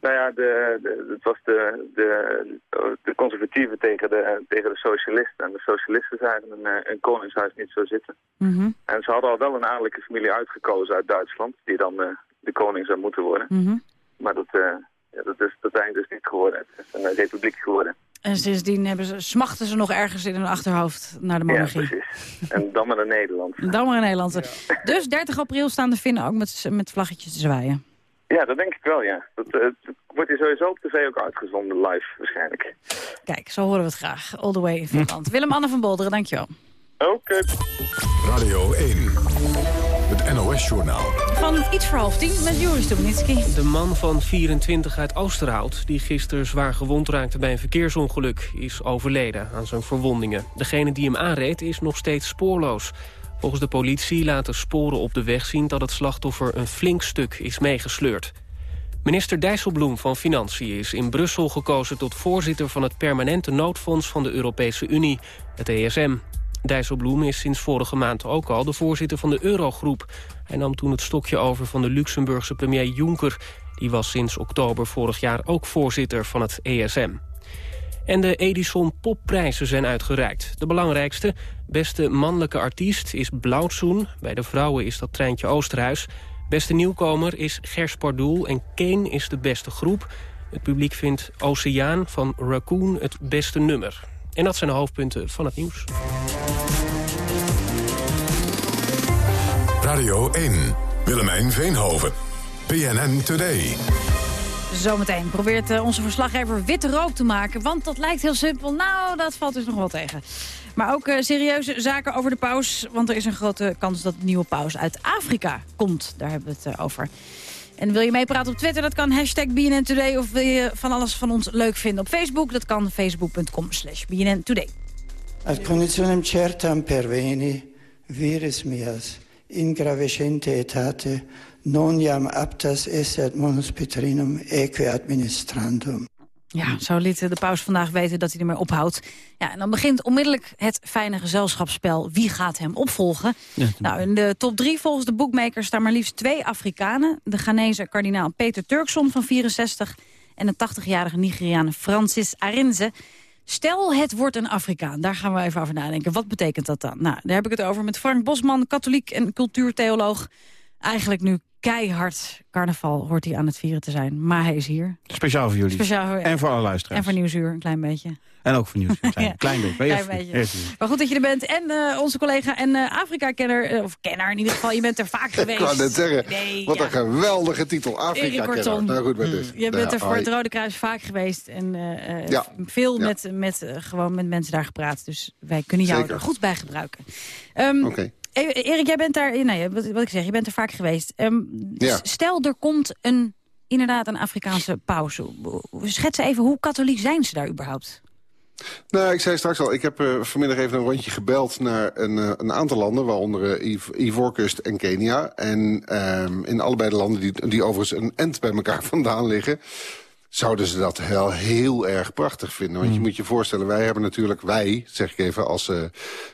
Nou ja, de, de, het was de, de, de conservatieven tegen de, tegen de socialisten. En de socialisten zagen een, eh, een koningshuis niet zo zitten. Mhm, En ze hadden al wel een adellijke familie uitgekozen uit Duitsland, die dan eh, de koning zou moeten worden. mhm. Maar dat, eh, ja, dat is uiteindelijk dus niet geworden. Het is een republiek geworden. En sindsdien hebben ze, smachten ze nog ergens in hun achterhoofd naar de Ja, monarchie. precies. En dan maar naar Nederland. Dan maar in Nederland. Dus 30 april staan de Finnen ook met, met vlaggetjes te zwaaien. Ja, dat denk ik wel, ja. Dat, eh, het wordt hier sowieso op tv ook uitgezonden, live waarschijnlijk. Kijk, zo horen we het graag. All the way in Finland. Willem-Anne van Bolderen, dankjewel. Oké. Radio 1. Het NOS-journaal. Van iets voor half tien met Joris Stubenitski. De man van 24 uit Oosterhout, die gisteren zwaar gewond raakte bij een verkeersongeluk, is overleden aan zijn verwondingen. Degene die hem aanreed is nog steeds spoorloos. Volgens de politie laten sporen op de weg zien dat het slachtoffer een flink stuk is meegesleurd. Minister Dijsselbloem van Financiën is in Brussel gekozen tot voorzitter van het permanente noodfonds van de Europese Unie, het ESM. Dijsselbloem is sinds vorige maand ook al de voorzitter van de Eurogroep. Hij nam toen het stokje over van de Luxemburgse premier Juncker. Die was sinds oktober vorig jaar ook voorzitter van het ESM. En de Edison Popprijzen zijn uitgereikt. De belangrijkste, beste mannelijke artiest, is Blauwtsoen. Bij de vrouwen is dat Treintje Oosterhuis. Beste nieuwkomer is Gers Pardoel en Kane is de beste groep. Het publiek vindt Oceaan van Raccoon het beste nummer. En dat zijn de hoofdpunten van het nieuws. Radio 1. Willemijn Veenhoven. PNN Today. Zometeen probeert eh, onze verslaggever witte rook te maken. Want dat lijkt heel simpel. Nou, dat valt dus nog wel tegen. Maar ook eh, serieuze zaken over de paus. Want er is een grote kans dat de nieuwe paus uit Afrika komt. Daar hebben we het eh, over. En wil je meepraten op Twitter? Dat kan hashtag BNN Today. Of wil je van alles van ons leuk vinden op Facebook? Dat kan facebook.com slash BNN Today. Ad conditionem certam perveni, mias, in etate, non jam aptas ad monus Petrinum eque administrandum. Ja, zo liet de paus vandaag weten dat hij ermee ophoudt. Ja, en dan begint onmiddellijk het fijne gezelschapsspel. Wie gaat hem opvolgen? Nou, in de top drie volgens de boekmakers staan maar liefst twee Afrikanen. De Ghanese kardinaal Peter Turkson van 64... en de 80-jarige Nigeriaan Francis Arinze. Stel, het wordt een Afrikaan. Daar gaan we even over nadenken. Wat betekent dat dan? Nou, daar heb ik het over met Frank Bosman, katholiek en cultuurtheoloog. Eigenlijk nu keihard carnaval hoort hij aan het vieren te zijn. Maar hij is hier. Speciaal voor jullie. Speciaal voor- en voor alle luisteraars. En voor Nieuwsuur, een klein beetje. En ook voor nieuws. Een klein, Ja. klein beetje. Klein beetje. even. Maar goed dat je er bent. En eh, onze collega en eh, Afrika-kenner, eh, of kenner in ieder geval, je bent er vaak Ik geweest. wou net zeggen, Nee, wat ja. een geweldige titel. Erik Afrika Kortom. Nou goed, met dus. Je bent er voor het. Rode Kruis vaak geweest en eh, eh, Ja. veel Ja. Met, met, gewoon met mensen daar gepraat. Dus wij kunnen jou Zeker. er goed bij gebruiken. Ehm, Oké. Erik, jij bent daar, nou ja, wat, wat ik zeg, je bent er vaak geweest. Ehm, Ja. Stel, er komt een, inderdaad een Afrikaanse paus. Schets even, hoe katholiek zijn ze daar überhaupt? Nou, ik zei straks al, ik heb eh, vanmiddag even een rondje gebeld naar een, eh, een aantal landen, waaronder uh, Ivoorkust en Kenia. En ehm, in allebei de landen, die, die overigens een end bij elkaar vandaan liggen, zouden ze dat heel, heel erg prachtig vinden. Want je moet je voorstellen, wij hebben natuurlijk, wij, zeg ik even, als eh,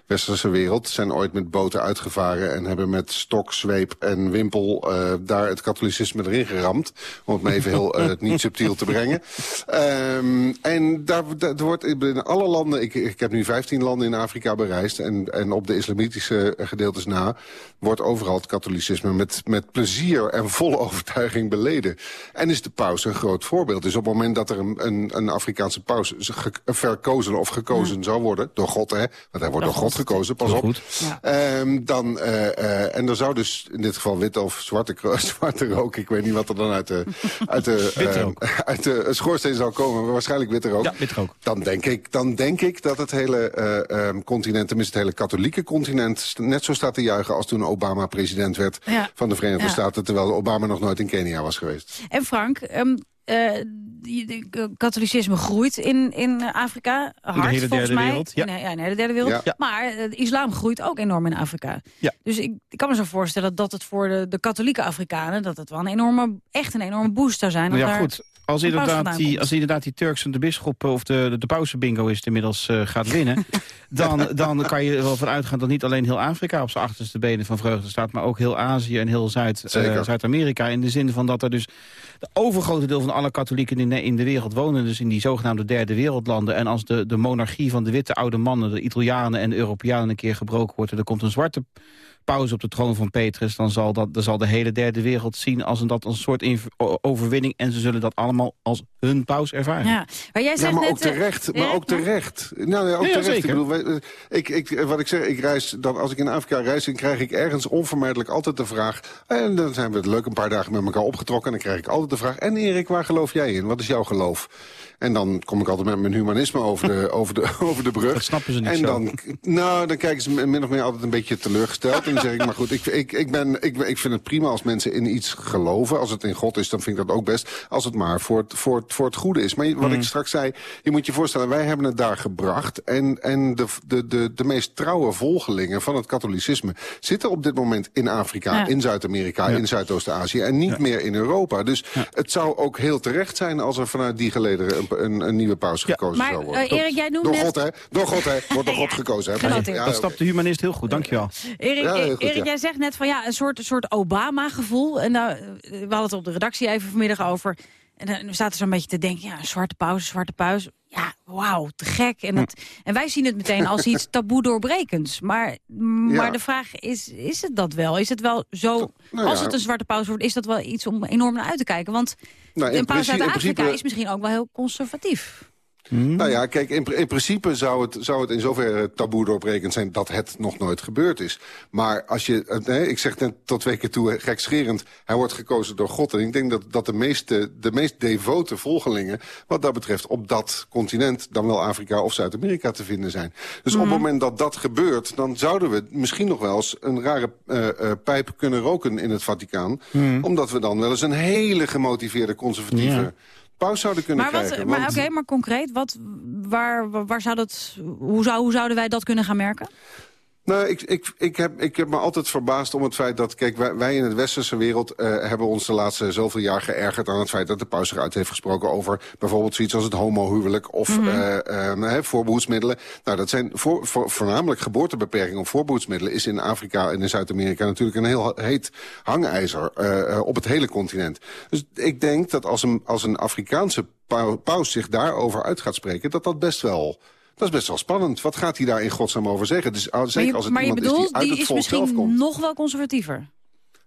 westerse wereld... zijn ooit met boten uitgevaren en hebben met stok, zweep en wimpel... eh, daar het katholicisme erin geramd. Om het maar even heel eh, niet subtiel te brengen. Ehm, en daar, daar er wordt in alle landen... Ik, ik heb nu 15 landen in Afrika bereisd... en, en op de islamitische gedeeltes na... wordt overal het katholicisme met, met plezier en volle overtuiging beleden. En is de paus een groot voorbeeld. Dus op het moment dat er een, een, een Afrikaanse paus ge- verkozen of gekozen zou worden... door God, hè, want hij wordt door God gekozen, pas op. goed. Ehm, dan, eh, eh, en er zou dus in dit geval witte of zwarte, zwarte rook... ik weet niet wat er dan uit de, uit de, Witte eh, rook. uit de schoorsteen zou komen... maar waarschijnlijk witte rook. Ja, witte rook. Dan denk ik, dan denk ik dat het hele ehm, continent, tenminste het hele katholieke continent... net zo staat te juichen als toen Obama president werd Ja. van de Verenigde Ja. Staten... terwijl Obama nog nooit in Kenia was geweest. En Frank, ehm, eh, eh, katholicisme groeit in, in Afrika. Hard, hele volgens derde mij. wereld, ja. In, de- ja, in de hele derde wereld. Ja. Maar eh, de islam groeit ook enorm in Afrika. Ja. Dus ik, ik kan me zo voorstellen dat het voor de, de katholieke Afrikanen... dat het wel een enorme, echt een enorme boost zou zijn. Nou ja, daar- goed. Als inderdaad, die, als inderdaad die Turks en de bisschop of de, de, de pausenbingo is het inmiddels eh, gaat winnen... dan, dan kan je er wel van uitgaan dat niet alleen heel Afrika op zijn achterste benen van vreugde staat... maar ook heel Azië en heel Zuid, eh. Zuid-Amerika. in de zin van dat er dus de overgrote deel van alle katholieken in de, in de wereld wonen... dus in die zogenaamde derde wereldlanden. En als de, de monarchie van de witte oude mannen, de Italianen en de Europeanen... een keer gebroken wordt en er komt een zwarte paus op de troon van Petrus... dan zal, dat, dan zal de hele derde wereld zien als een, dat als een soort overwinning... en ze zullen dat allemaal als hun paus ervaren. Ja, maar jij Ja, zegt maar net... ook eh, terecht. Maar ook terecht. Nou, ja, ook Ja, terecht. zeker. Ik bedoel, eh, ik, ik, wat ik zeg, ik reis, dan, als ik in Afrika reis, dan krijg ik ergens onvermijdelijk altijd de vraag. En dan zijn we het leuk een paar dagen met elkaar opgetrokken. En dan krijg ik altijd de vraag. En Erik, waar geloof jij in? Wat is jouw geloof? En dan kom ik altijd met mijn humanisme over de, over de, over de brug. Dat snappen ze niet en zo. dan, nou, dan kijken ze min of meer altijd een beetje teleurgesteld. en dan zeg ik, maar goed, ik, ik, ik, ben, ik, ik vind het prima als mensen in iets geloven. Als het in God is, dan vind ik dat ook best. Als het maar voor het, voor het, voor het goede is. Maar wat ik straks zei, je moet je voorstellen, wij hebben het daar gebracht. En, en de, de, de, de meest trouwe volgelingen van het katholicisme zitten op dit moment in Afrika, Ja. in Zuid-Amerika, in Zuidoost-Azië en niet meer in Europa. Dus het zou ook heel terecht zijn als er vanuit die gelederen een, een, een nieuwe paus gekozen Maar, zou worden. eh, Erik, jij noemde Door God, hè? Door God, hè? Wordt door God gekozen, hè? Ja, Dat snapt de humanist heel goed, dankjewel. Erik, goed, Erik ja. jij zegt net van ja, een soort, soort Obama-gevoel. En nou, eh, we hadden het op de redactie even vanmiddag over. En dan staat er zo'n beetje te denken, ja, een zwarte pauze, zwarte pauze. Ja, wauw, te gek. En, dat, en wij zien het meteen als iets taboe doorbrekends. Maar, maar Ja. de vraag is, is het dat wel? Is het wel zo, Nou als het een zwarte pauze wordt, is dat wel iets om enorm naar uit te kijken? Want Nou, een pauze uit principe- in Afrika principe- is misschien ook wel heel conservatief. Nou ja, kijk, in, pr- in principe zou het, zou het in zoverre taboe doorbrekend zijn... dat het nog nooit gebeurd is. Maar als je, eh, nee, ik zeg net tot twee keer toe, gekscherend... hij wordt gekozen door God. En ik denk dat, dat de, meeste, de meest devote volgelingen... wat dat betreft op dat continent... dan wel Afrika of Zuid-Amerika te vinden zijn. Dus op het moment dat dat gebeurt... dan zouden we misschien nog wel eens een rare eh, eh, pijp kunnen roken in het Vaticaan. Omdat we dan wel eens een hele gemotiveerde conservatieve... Ja. Paus zouden kunnen Maar, wat, krijgen. maar want- oké, maar concreet, wat, waar, waar, waar zou dat, hoe, zou, hoe zouden wij dat kunnen gaan merken? Nou, ik, ik, ik, heb, ik heb me altijd verbaasd om het feit dat... Kijk, wij, wij in het westerse wereld eh, hebben ons de laatste zoveel jaar geërgerd... aan het feit dat de paus zich uit heeft gesproken over... bijvoorbeeld zoiets als het homohuwelijk of Mhm. eh, eh, hè, voorbehoedsmiddelen. Nou, dat zijn voor, voor- voornamelijk geboortebeperking of voorbehoedsmiddelen... is in Afrika en in Zuid-Amerika natuurlijk een heel heet hangijzer... eh, eh, op het hele continent. Dus ik denk dat als een, als een Afrikaanse pau- paus zich daarover uit gaat spreken... dat dat best wel... Dat is best wel spannend. Wat gaat hij daar in godsnaam over zeggen? Dus, ah, zeker maar je, als het maar je iemand is bedoelt, die uit die het is volk zelf misschien nog wel conservatiever.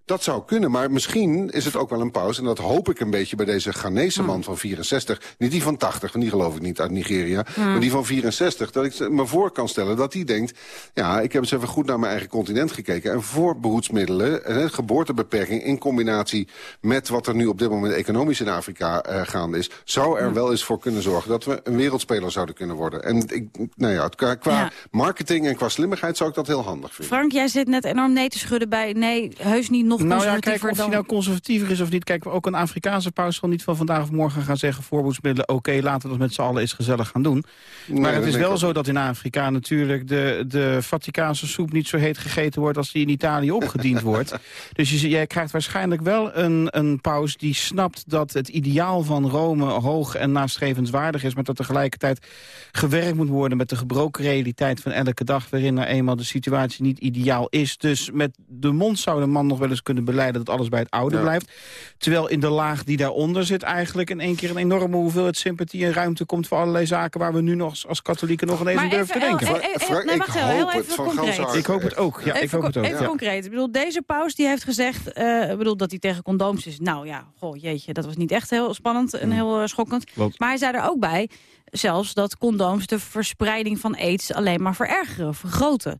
Dat zou kunnen, maar misschien is het ook wel een pauze... en dat hoop ik een beetje bij deze Ghanese man van 64. Niet die van 80, want die geloof ik niet uit Nigeria. Maar die van 64, dat ik me voor kan stellen dat hij denkt... ja, ik heb eens even goed naar mijn eigen continent gekeken... en voorbehoedsmiddelen, eh, geboortebeperking... in combinatie met wat er nu op dit moment economisch in Afrika eh, gaande is... zou er wel eens voor kunnen zorgen dat we een wereldspeler zouden kunnen worden. En ik, nou ja, qua, qua Ja. marketing en qua slimmigheid zou ik dat heel handig vinden. Frank, jij zit net enorm nee te schudden bij... nee, heus niet nog Nou ja, kijk, of dan... hij nou conservatiever is of niet. Kijk, ook een Afrikaanse paus zal niet van vandaag of morgen gaan zeggen... voorboedsmiddelen, oké, laten we dat met z'n allen eens gezellig gaan doen. Nee, maar het is wel zo dat in Afrika natuurlijk de, de Vaticaanse soep niet zo heet gegeten wordt... als die in Italië opgediend wordt. Dus je, jij krijgt waarschijnlijk wel een, een paus die snapt dat het ideaal van Rome hoog en nastrevenswaardig is... maar dat tegelijkertijd gewerkt moet worden met de gebroken realiteit van elke dag... waarin nou eenmaal de situatie niet ideaal is. Dus met de mond zou de man nog wel eens kunnen beleiden dat alles bij het oude Ja. blijft. Terwijl in de laag die daaronder zit eigenlijk in één keer een enorme hoeveelheid sympathie en ruimte komt voor allerlei zaken waar we nu nog als katholieken nog ineens Maar aan durven te even, denken. nee, ik hoop het van ik hoop het ook. Ja, ik even hoop het ook. even ja. concreet. Ik bedoel, deze paus die heeft gezegd... eh, ik bedoel, dat hij tegen condooms is. Nou ja, goh, jeetje, dat was niet echt heel spannend en heel eh, schokkend. Maar hij zei er ook bij, zelfs dat condooms de verspreiding van aids alleen maar verergeren, vergroten.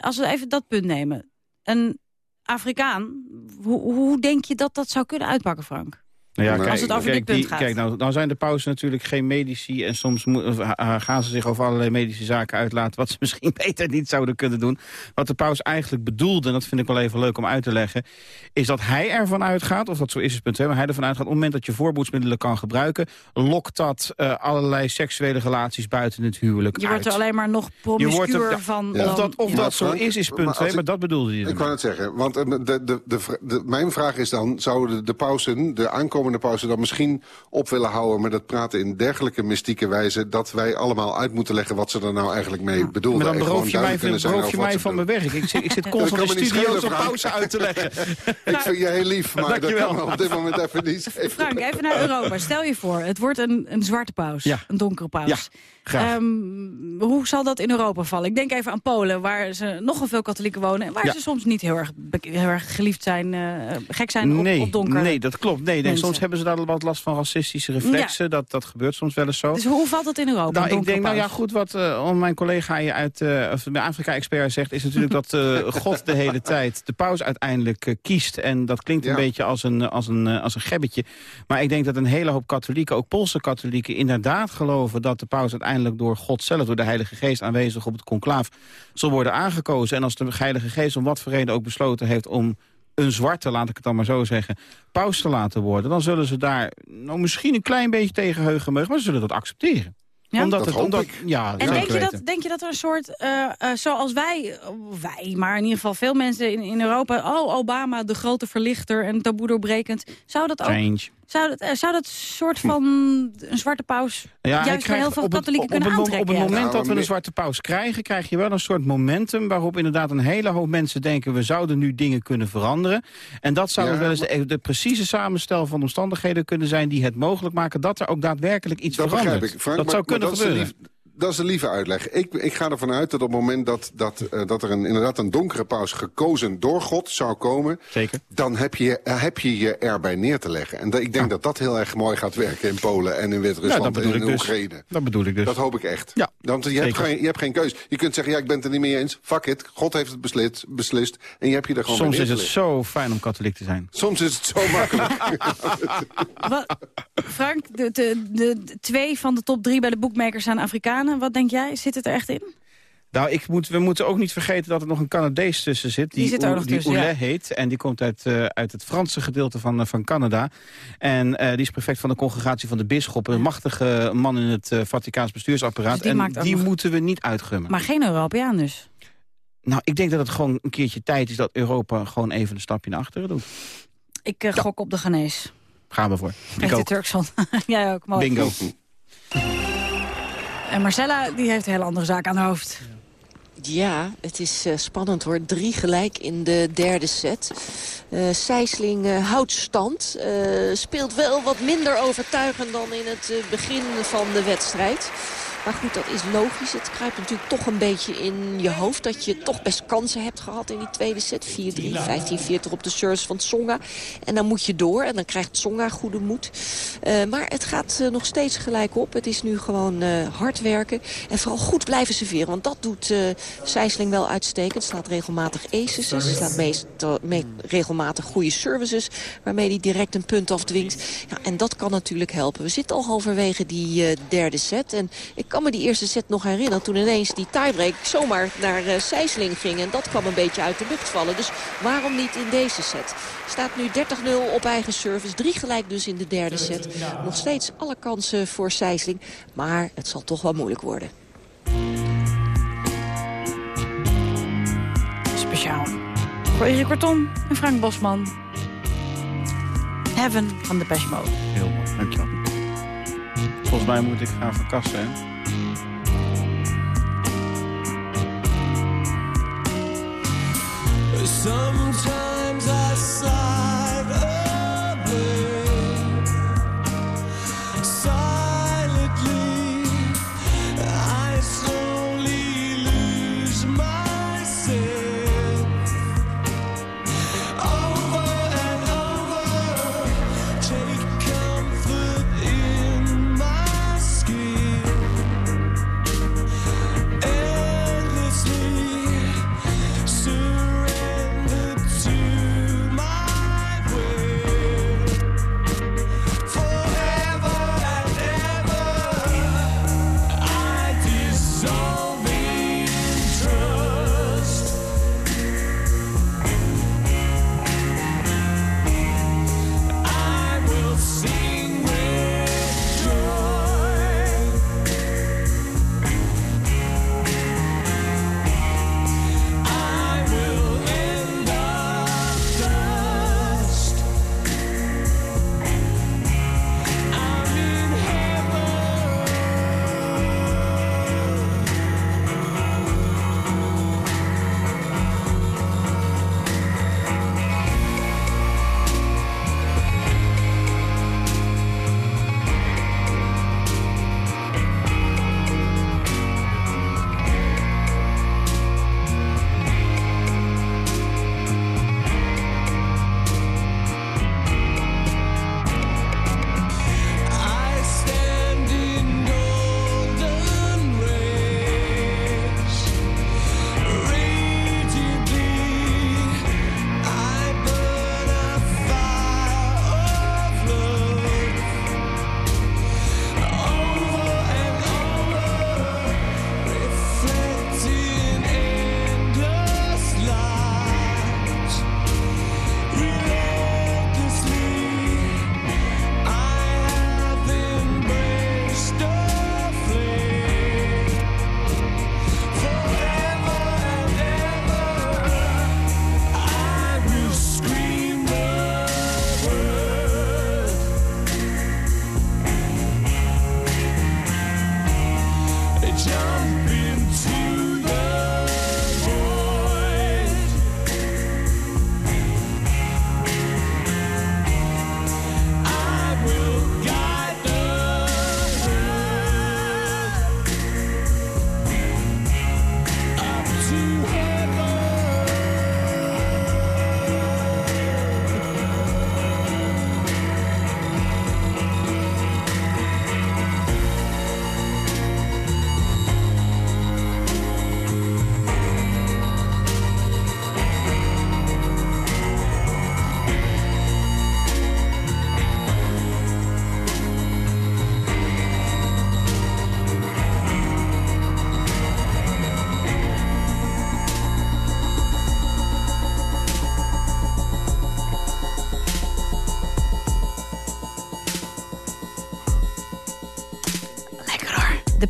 Als we even dat punt nemen. Een Afrikaan, hoe, hoe denk je dat dat zou kunnen uitpakken, Frank? Nou ja, Als kijk, het over kijk, dit punt die- gaat. Kijk, nou, nou zijn de pausen natuurlijk geen medici... en soms gaan ze zich over allerlei medische zaken uitlaten... wat ze misschien beter niet zouden kunnen doen. Wat de paus eigenlijk bedoelde, en dat vind ik wel even leuk om uit te leggen... is dat hij ervan uitgaat, of dat zo is is punt twee... maar hij ervan uitgaat, op het moment dat je voorboedsmiddelen kan gebruiken... lokt dat eh, allerlei seksuele relaties buiten het huwelijk Je wordt er alleen maar nog promiscuur ja, van. Ja. Of dan- dat, of ja. dat zo is, is punt als 2, ik- maar dat bedoelde hij Ik wou het zeggen, want eh, de, de, de, mijn vraag is dan... zouden de, de pausen, de aankomende pausen dan misschien op willen houden... met het praten in dergelijke mystieke wijze... dat wij allemaal uit moeten leggen wat ze er nou eigenlijk mee bedoelden. Maar dan beroof je mij, beroof je mij van mijn bedoelen. werk. Ik zit, ik zit constant in niet studio's Frank. pauze uit te leggen. Ik vind je heel lief, maar dat kan op dit moment even niet. Frank, even naar Europa. Stel je voor, het wordt een, een zwarte paus. Ja. Een donkere paus. Ja, graag. Ehm, hoe zal dat in Europa vallen? Ik denk even aan Polen, waar ze nogal veel katholieken wonen... en waar Ja. ze soms niet heel erg, heel erg geliefd zijn, eh, gek zijn op, nee, op donker. nee, dat klopt. Nee, nee, mensen. Soms hebben ze daar wat last van racistische reflexen. Dat, dat gebeurt soms wel eens zo. Dus hoe valt dat in Europa? Nou, ik denk, nou ja, goed, wat eh, mijn collega hier uit eh, of de Afrika-expert zegt... is natuurlijk dat eh, God de hele tijd de paus uiteindelijk eh, kiest. En dat klinkt een beetje als een, als, een, eh, als een gebbetje. Maar ik denk dat een hele hoop katholieken, ook Poolse katholieken... inderdaad geloven dat de paus uiteindelijk door God zelf... door de Heilige Geest aanwezig op het conclaaf zal worden aangekozen. En als de Heilige Geest om wat voor reden ook besloten heeft... om een zwarte, laat ik het dan maar zo zeggen, paus te laten worden... dan zullen ze daar nou, misschien een klein beetje tegen heugen mogen... maar ze zullen dat accepteren. Ja? Omdat Dat het, hoop omdat, ik. Ja, En denk je, dat, denk je dat er een soort, eh, eh, zoals wij, wij, maar in ieder geval veel mensen in, in Europa... oh, Obama, de grote verlichter en taboe doorbrekend. Zou dat ook, Change. Zou dat, eh, zou dat soort van een zwarte paus... Ja, juist voor heel veel op het- katholieken het kunnen mom- Op aantrekken? het moment dat we een zwarte paus krijgen... krijg je wel een soort momentum waarop inderdaad een hele hoop mensen denken... we zouden nu dingen kunnen veranderen. En dat zou Ja, wel eens de, de precieze samenstel van omstandigheden kunnen zijn... die het mogelijk maken dat er ook daadwerkelijk iets Dat verandert. begrijp ik, Frank. dat maar- zou kunnen dat gebeuren. Dat is de lieve uitleg. Ik, ik ga ervan uit dat op het moment dat, dat, eh, dat er een, inderdaad een donkere paus gekozen door God zou komen... Zeker. dan heb je, eh, heb je je erbij neer te leggen. En da- ik denk dat dat heel erg mooi gaat werken in Polen en in Wit-Rusland dat en bedoel in ik dus. Oekraïne. Dat bedoel ik dus. Dat hoop ik echt. Ja, Want je hebt, geen, je hebt geen keus. Je kunt zeggen, ja, ik ben het er niet mee eens. Fuck it. God heeft het beslist, beslist en je hebt je er gewoon Soms is het zo fijn om katholiek te zijn. Soms is het zo makkelijk. Wat, Frank, de, de, de, de twee van de top drie bij de boekmakers zijn Afrikanen. Wat denk jij? Zit het er echt in? Nou, ik moet, we moeten ook niet vergeten dat er nog een Canadees tussen zit. Die zit er ook nog die tussen, ja. Oulet heet. En die komt uit, eh, uit het Franse gedeelte van, eh, van Canada. En eh, die is prefect van de congregatie van de bisschoppen. Een machtige man in het Vaticaans bestuursapparaat. Dus die en die nog- moeten we niet uitgummen. Maar geen Europeaan dus. Nou, ik denk dat het gewoon een keertje tijd is dat Europa gewoon even een stapje naar achteren doet. Ik gok op de Genees. Gaan we voor. Ik de. Turkson. Jij ook, mooi. Bingo. En Marcella, die heeft een hele andere zaak aan haar hoofd. Ja, het is eh, spannend hoor. Drie gelijk in de derde set. Eh Sijsling eh, houdt stand. Speelt wel wat minder overtuigend dan in het begin van de wedstrijd. Maar goed, dat is logisch. Het kruipt natuurlijk toch een beetje in je hoofd... dat je toch best kansen hebt gehad in die tweede set. 4-3, 15-40 op de service van Tsonga. En dan moet je door en dan krijgt Tsonga goede moed. Eh, maar het gaat eh, nog steeds gelijk op. Het is nu gewoon eh, hard werken. En vooral goed blijven serveren. Want dat doet eh Sijsling wel uitstekend. Slaat regelmatig aces. Ze slaat regelmatig goede services. Waarmee hij direct een punt afdwingt. Ja, en dat kan natuurlijk helpen. We zitten al halverwege die derde set. En ik kan me die eerste set nog herinneren. Toen ineens die tiebreak zomaar naar Sijsling ging. En dat kwam een beetje uit de lucht vallen. Dus waarom niet in deze set? Staat nu 30-0 op eigen service. Drie gelijk dus in de derde set. Nog steeds alle kansen voor Sijsling. Maar het zal toch wel moeilijk worden. Speciaal. Voor Erik Kortom en Frank Bosman. Heaven van de Mode. Heel mooi, dankjewel. Volgens mij moet ik gaan verkassen, hè? Sometimes I slide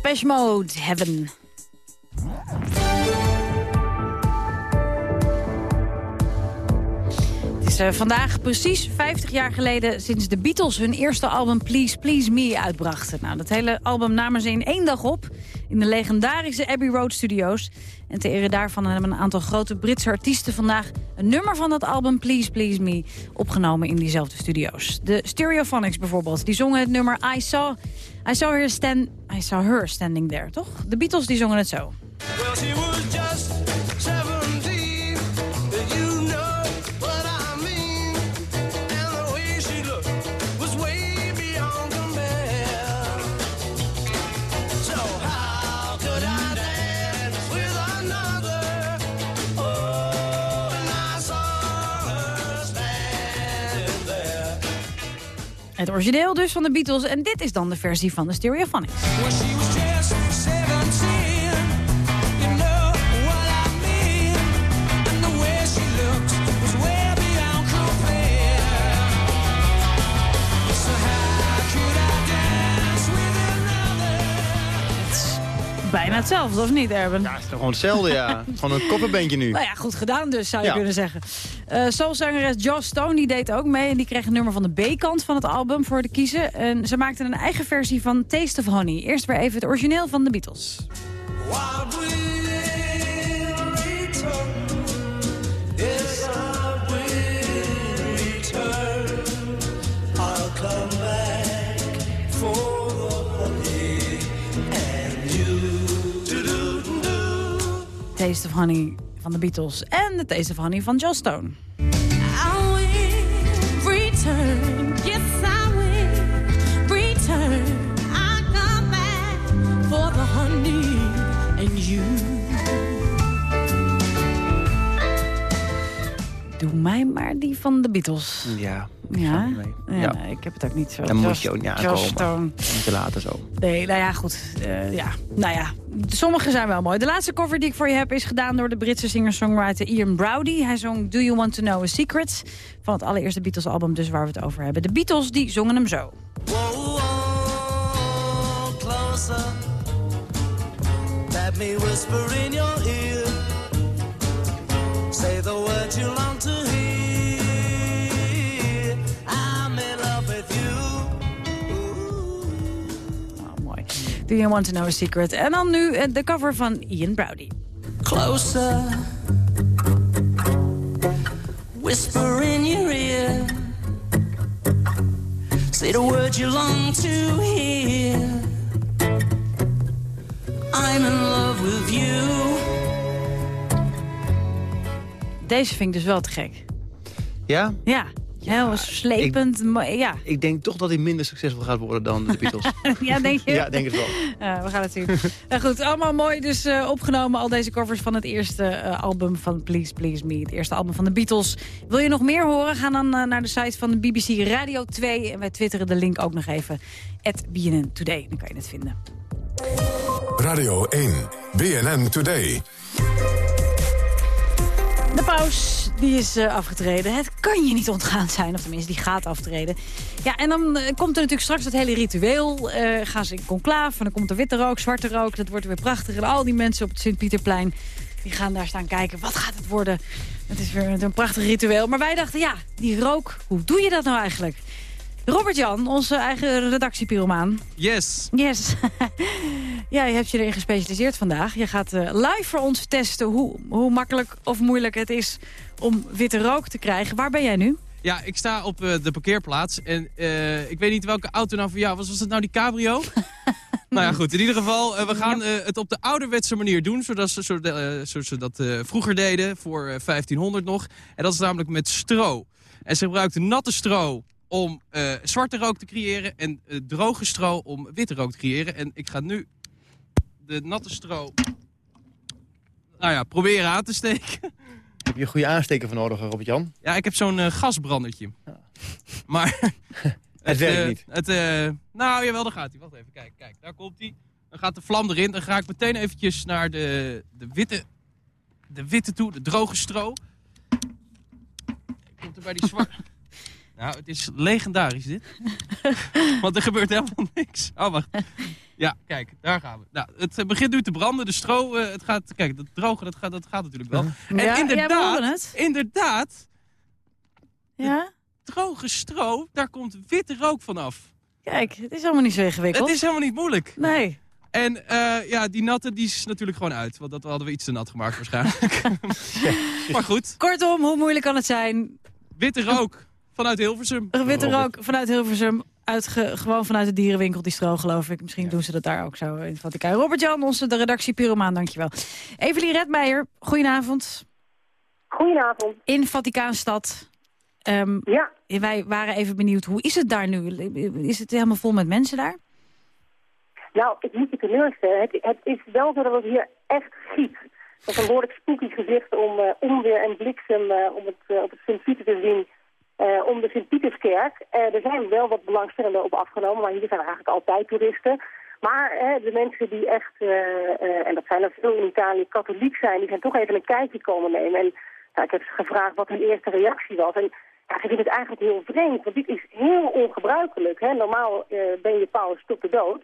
Depeche Mode, Heaven. Het is eh, vandaag precies 50 jaar geleden sinds de Beatles hun eerste album Please Please Me uitbrachten. Nou, dat hele album namen ze in één dag op in de legendarische Abbey Road Studios. En ter ere daarvan hebben een aantal grote Britse artiesten vandaag een nummer van dat album Please Please Me opgenomen in diezelfde studio's. De Stereophonics bijvoorbeeld, die zongen het nummer I Saw, I saw, her, stand, I saw her Standing There, toch? De Beatles die zongen het zo. Het origineel dus van de Beatles en dit is dan de versie van de Stereophonics. Bijna hetzelfde, of niet, Erben? Ja, het is toch gewoon hetzelfde, ja. gewoon een kofferbeentje nu. Nou ja, goed gedaan dus, zou je Ja. kunnen zeggen. Eh soulzangeres Joss Stone die deed ook mee. En die kreeg een nummer van de B-kant van het album voor te kiezen. En ze maakte een eigen versie van Taste of Honey. Eerst weer even het origineel van de Beatles. Taste of Honey van de Beatles. En de Taste of Honey van Joss Stone. Doe mij maar die van de Beatles. Ja, Ja, mee. ja, Ja. nee, ik heb het ook niet zo. Dan moet Joss- je ook niet aankomen. Te laten zo. Nee, nou ja, goed. Eh, ja. Nou ja, sommige zijn wel mooi. De laatste cover die ik voor je heb is gedaan door de Britse singer-songwriter Ian Browdy. Hij zong Do You Want To Know A Secret? Van het allereerste Beatles-album dus waar we het over hebben. De Beatles die zongen hem zo. Whoa, whoa, closer. Let me whisper in your ear. Say the words you long to Do You Want To Know A Secret? En dan nu eh, de cover van Ian Browdy. Closer. Whisper in your ear. Say the words you long to hear. I'm in love with you. Deze vind ik dus wel te gek. Ja? Ja, heel slepend. mooi, ja. Ik denk toch dat hij minder succesvol gaat worden dan de Beatles. ja, denk je? ja, denk het wel. Ja, we gaan het zien. Nou goed, allemaal mooi dus eh, opgenomen. Al deze covers van het eerste eh, album van Please Please Me. Het eerste album van de Beatles. Wil je nog meer horen? Ga dan eh, naar de site van de BBC Radio 2. En wij twitteren de link ook nog even. At BNN Today. Dan kan je het vinden. Radio 1, BNN Today. De paus die is eh, afgetreden. Het kan je niet ontgaan zijn. Of tenminste, die gaat aftreden. Ja, en dan eh, komt er natuurlijk straks het hele ritueel. Eh, gaan ze in conclave. En dan komt er witte rook, zwarte rook. Dat wordt weer prachtig. En al die mensen op het Sint-Pieterplein... die gaan daar staan kijken. Wat gaat het worden? Het is weer een prachtig ritueel. Maar wij dachten, ja, die rook, hoe doe je dat nou eigenlijk? Robert-Jan, onze eigen redactiepyromaan. Yes. Yes. ja, je hebt je erin gespecialiseerd vandaag. Je gaat live voor ons testen hoe, hoe makkelijk of moeilijk het is om witte rook te krijgen. Waar ben jij nu? Ja, ik sta op eh, de parkeerplaats en eh, ik weet niet welke auto nou voor jou was. Was het nou die cabrio? nou ja, goed. In ieder geval, eh, we gaan het op de ouderwetse manier doen. Zoals, ze- zo, eh, zoals ze dat vroeger deden, voor eh, 1500 nog. En dat is namelijk met stro. En ze gebruikten natte stro om zwarte rook te creëren en droge stro om witte rook te creëren. En ik ga nu de natte stro nou ja, proberen aan te steken. Heb je een goede aansteker voor nodig, Robert-Jan? Ja, ik heb zo'n eh, gasbrandertje. Maar... Het werkt eh, niet. Het, eh, nou, jawel, daar gaat hij. Wacht even, kijk, kijk, daar komt hij. Dan gaat de vlam erin. Dan ga ik meteen eventjes naar de, de, witte, de witte toe, de droge stro. Komt er bij die zwart... nou, het is legendarisch dit. Want er gebeurt helemaal niks. Oh, wacht. Ja, kijk, daar gaan we. Nou, het eh, begint nu te branden. De stro, eh, het gaat... Kijk, dat droge, dat gaat, dat gaat natuurlijk wel. En Ja, ja, we inderdaad, het. inderdaad Ja? Droge stro, daar komt witte rook vanaf. Kijk, het is allemaal niet zo ingewikkeld. Het is helemaal niet moeilijk. Nee. En eh, ja, die natte die is natuurlijk gewoon uit. Want dat hadden we iets te nat gemaakt waarschijnlijk. maar goed. Kortom, hoe moeilijk kan het zijn? Witte rook vanuit Hilversum. Witte rook vanuit Hilversum. Uitge, gewoon vanuit de dierenwinkel, die stro, geloof ik. Misschien doen ze dat daar ook zo in het Vaticaan. Robert-Jan, onze de redactie Pyromaan, dankjewel. Evelien Redmeijer, goedenavond. Goedenavond. In Vaticaanstad. Ehm, ja. Wij waren even benieuwd, hoe is het daar nu? Is het helemaal vol met mensen daar? Nou, ik moet je teleurstellen. Het, het is wel zo dat het hier echt giet. Dat is een behoorlijk spooky gezicht om eh, onweer en bliksem eh, om het, eh, op het Sint-Pieter te zien. Eh, om de Sint-Pieterskerk. Eh, er zijn wel wat belangstellenden op afgenomen, maar hier zijn eigenlijk altijd toeristen. Maar eh, de mensen die echt, en dat zijn er veel in Italië, katholiek zijn, die zijn toch even een kijkje komen nemen. En ja, ik heb ze gevraagd wat hun eerste reactie was. En ja, ze vinden het eigenlijk heel vreemd, want dit is heel ongebruikelijk. Hè? Normaal ben je paus tot de dood.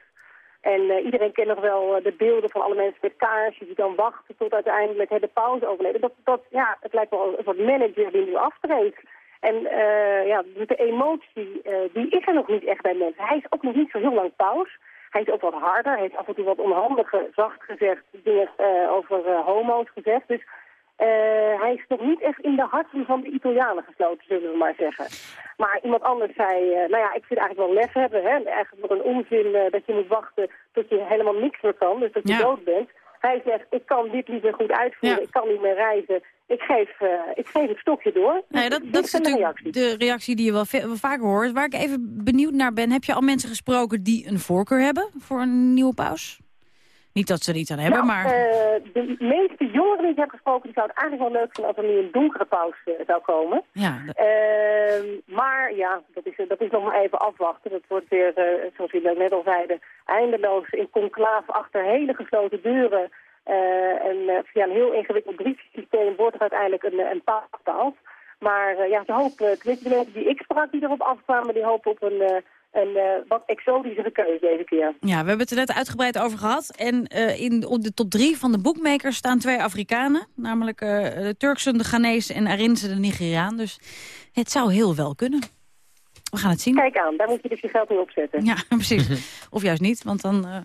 En iedereen kent nog wel de beelden van alle mensen met kaarsjes die dan wachten tot uiteindelijk hè, de pauze overleden. Dat, dat, ja, het lijkt wel een soort manager die nu aftreedt. En eh, ja, de emotie, eh, die is er nog niet echt bij mensen. Hij is ook nog niet zo heel lang paus. Hij is ook wat harder. Hij heeft af en toe wat onhandige, zacht gezegd, dingen eh, over homo's gezegd. Dus hij is nog niet echt in de harten van de Italianen gesloten, zullen we maar zeggen. Maar iemand anders zei, nou ja, ik vind eigenlijk wel les hebben. Hè? Eigenlijk wat een onzin dat je moet wachten tot je helemaal niks meer kan, dus dat je Ja. dood bent. Hij zegt, ik kan dit liever goed uitvoeren, ik kan niet meer reizen. Ik geef, eh, ik geef het stokje door. Nee, dat, dat is natuurlijk de reactie die je wel, wel vaker hoort. Waar ik even benieuwd naar ben, heb je al mensen gesproken die een voorkeur hebben voor een nieuwe paus? Niet dat ze er iets aan hebben, Nou, maar... eh, de meeste jongeren die ik heb gesproken, die zouden het eigenlijk wel leuk vinden als er nu een donkere paus eh, zou komen. ja, dat- Ehm, maar ja, dat is, dat is nog maar even afwachten. Dat wordt weer, eh, zoals jullie net al zeiden, eindeloos in conclave achter hele gesloten deuren. En via een heel ingewikkeld briefsysteem wordt er uiteindelijk een, een paus bepaald. Maar ja, de mensen die ik sprak die erop afkwamen, die hopen op een, een eh, wat exotischere keuze deze keer. Ja, we hebben het er net uitgebreid over gehad. En eh, in op de top drie van de boekmakers staan twee Afrikanen. Namelijk eh de Turkse, de Ghanese en Arinze, de Nigeriaan. Dus het zou heel wel kunnen. We gaan het zien. Kijk aan, daar moet je dus je geld mee opzetten. Ja, precies. Of juist niet, want dan... eh,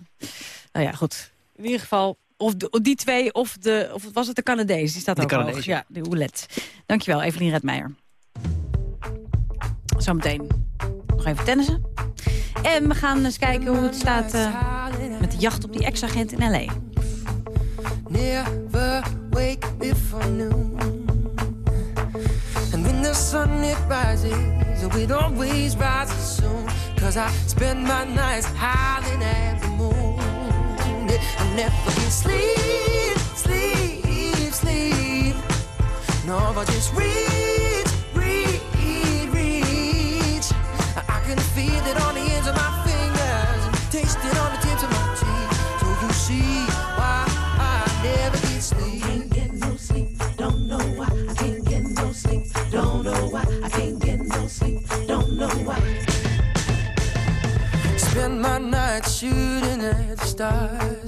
nou ja, goed. In ieder geval, of, de, of die twee, of, de, of was het de Canadees? Die staat De ook hoog. Canadees, Ja, de Oulet. Dankjewel, Evelien Redmeijer. Zometeen even tennissen. En we gaan eens kijken hoe het staat eh, met de jacht op die ex-agent in L.A. Never wake before noon. And when the sun it rises, it always rises soon. Cause I spend my nights howling at the moon. I never can sleep, sleep, sleep. No, but just reach, can feel it on the ends of my fingers and taste it on the tips of my teeth. So you see why I never get sleep. Can't get no sleep. Don't know why I can't get no sleep. Don't know why I can't get no sleep. Don't know why. Spend my night shooting at the stars.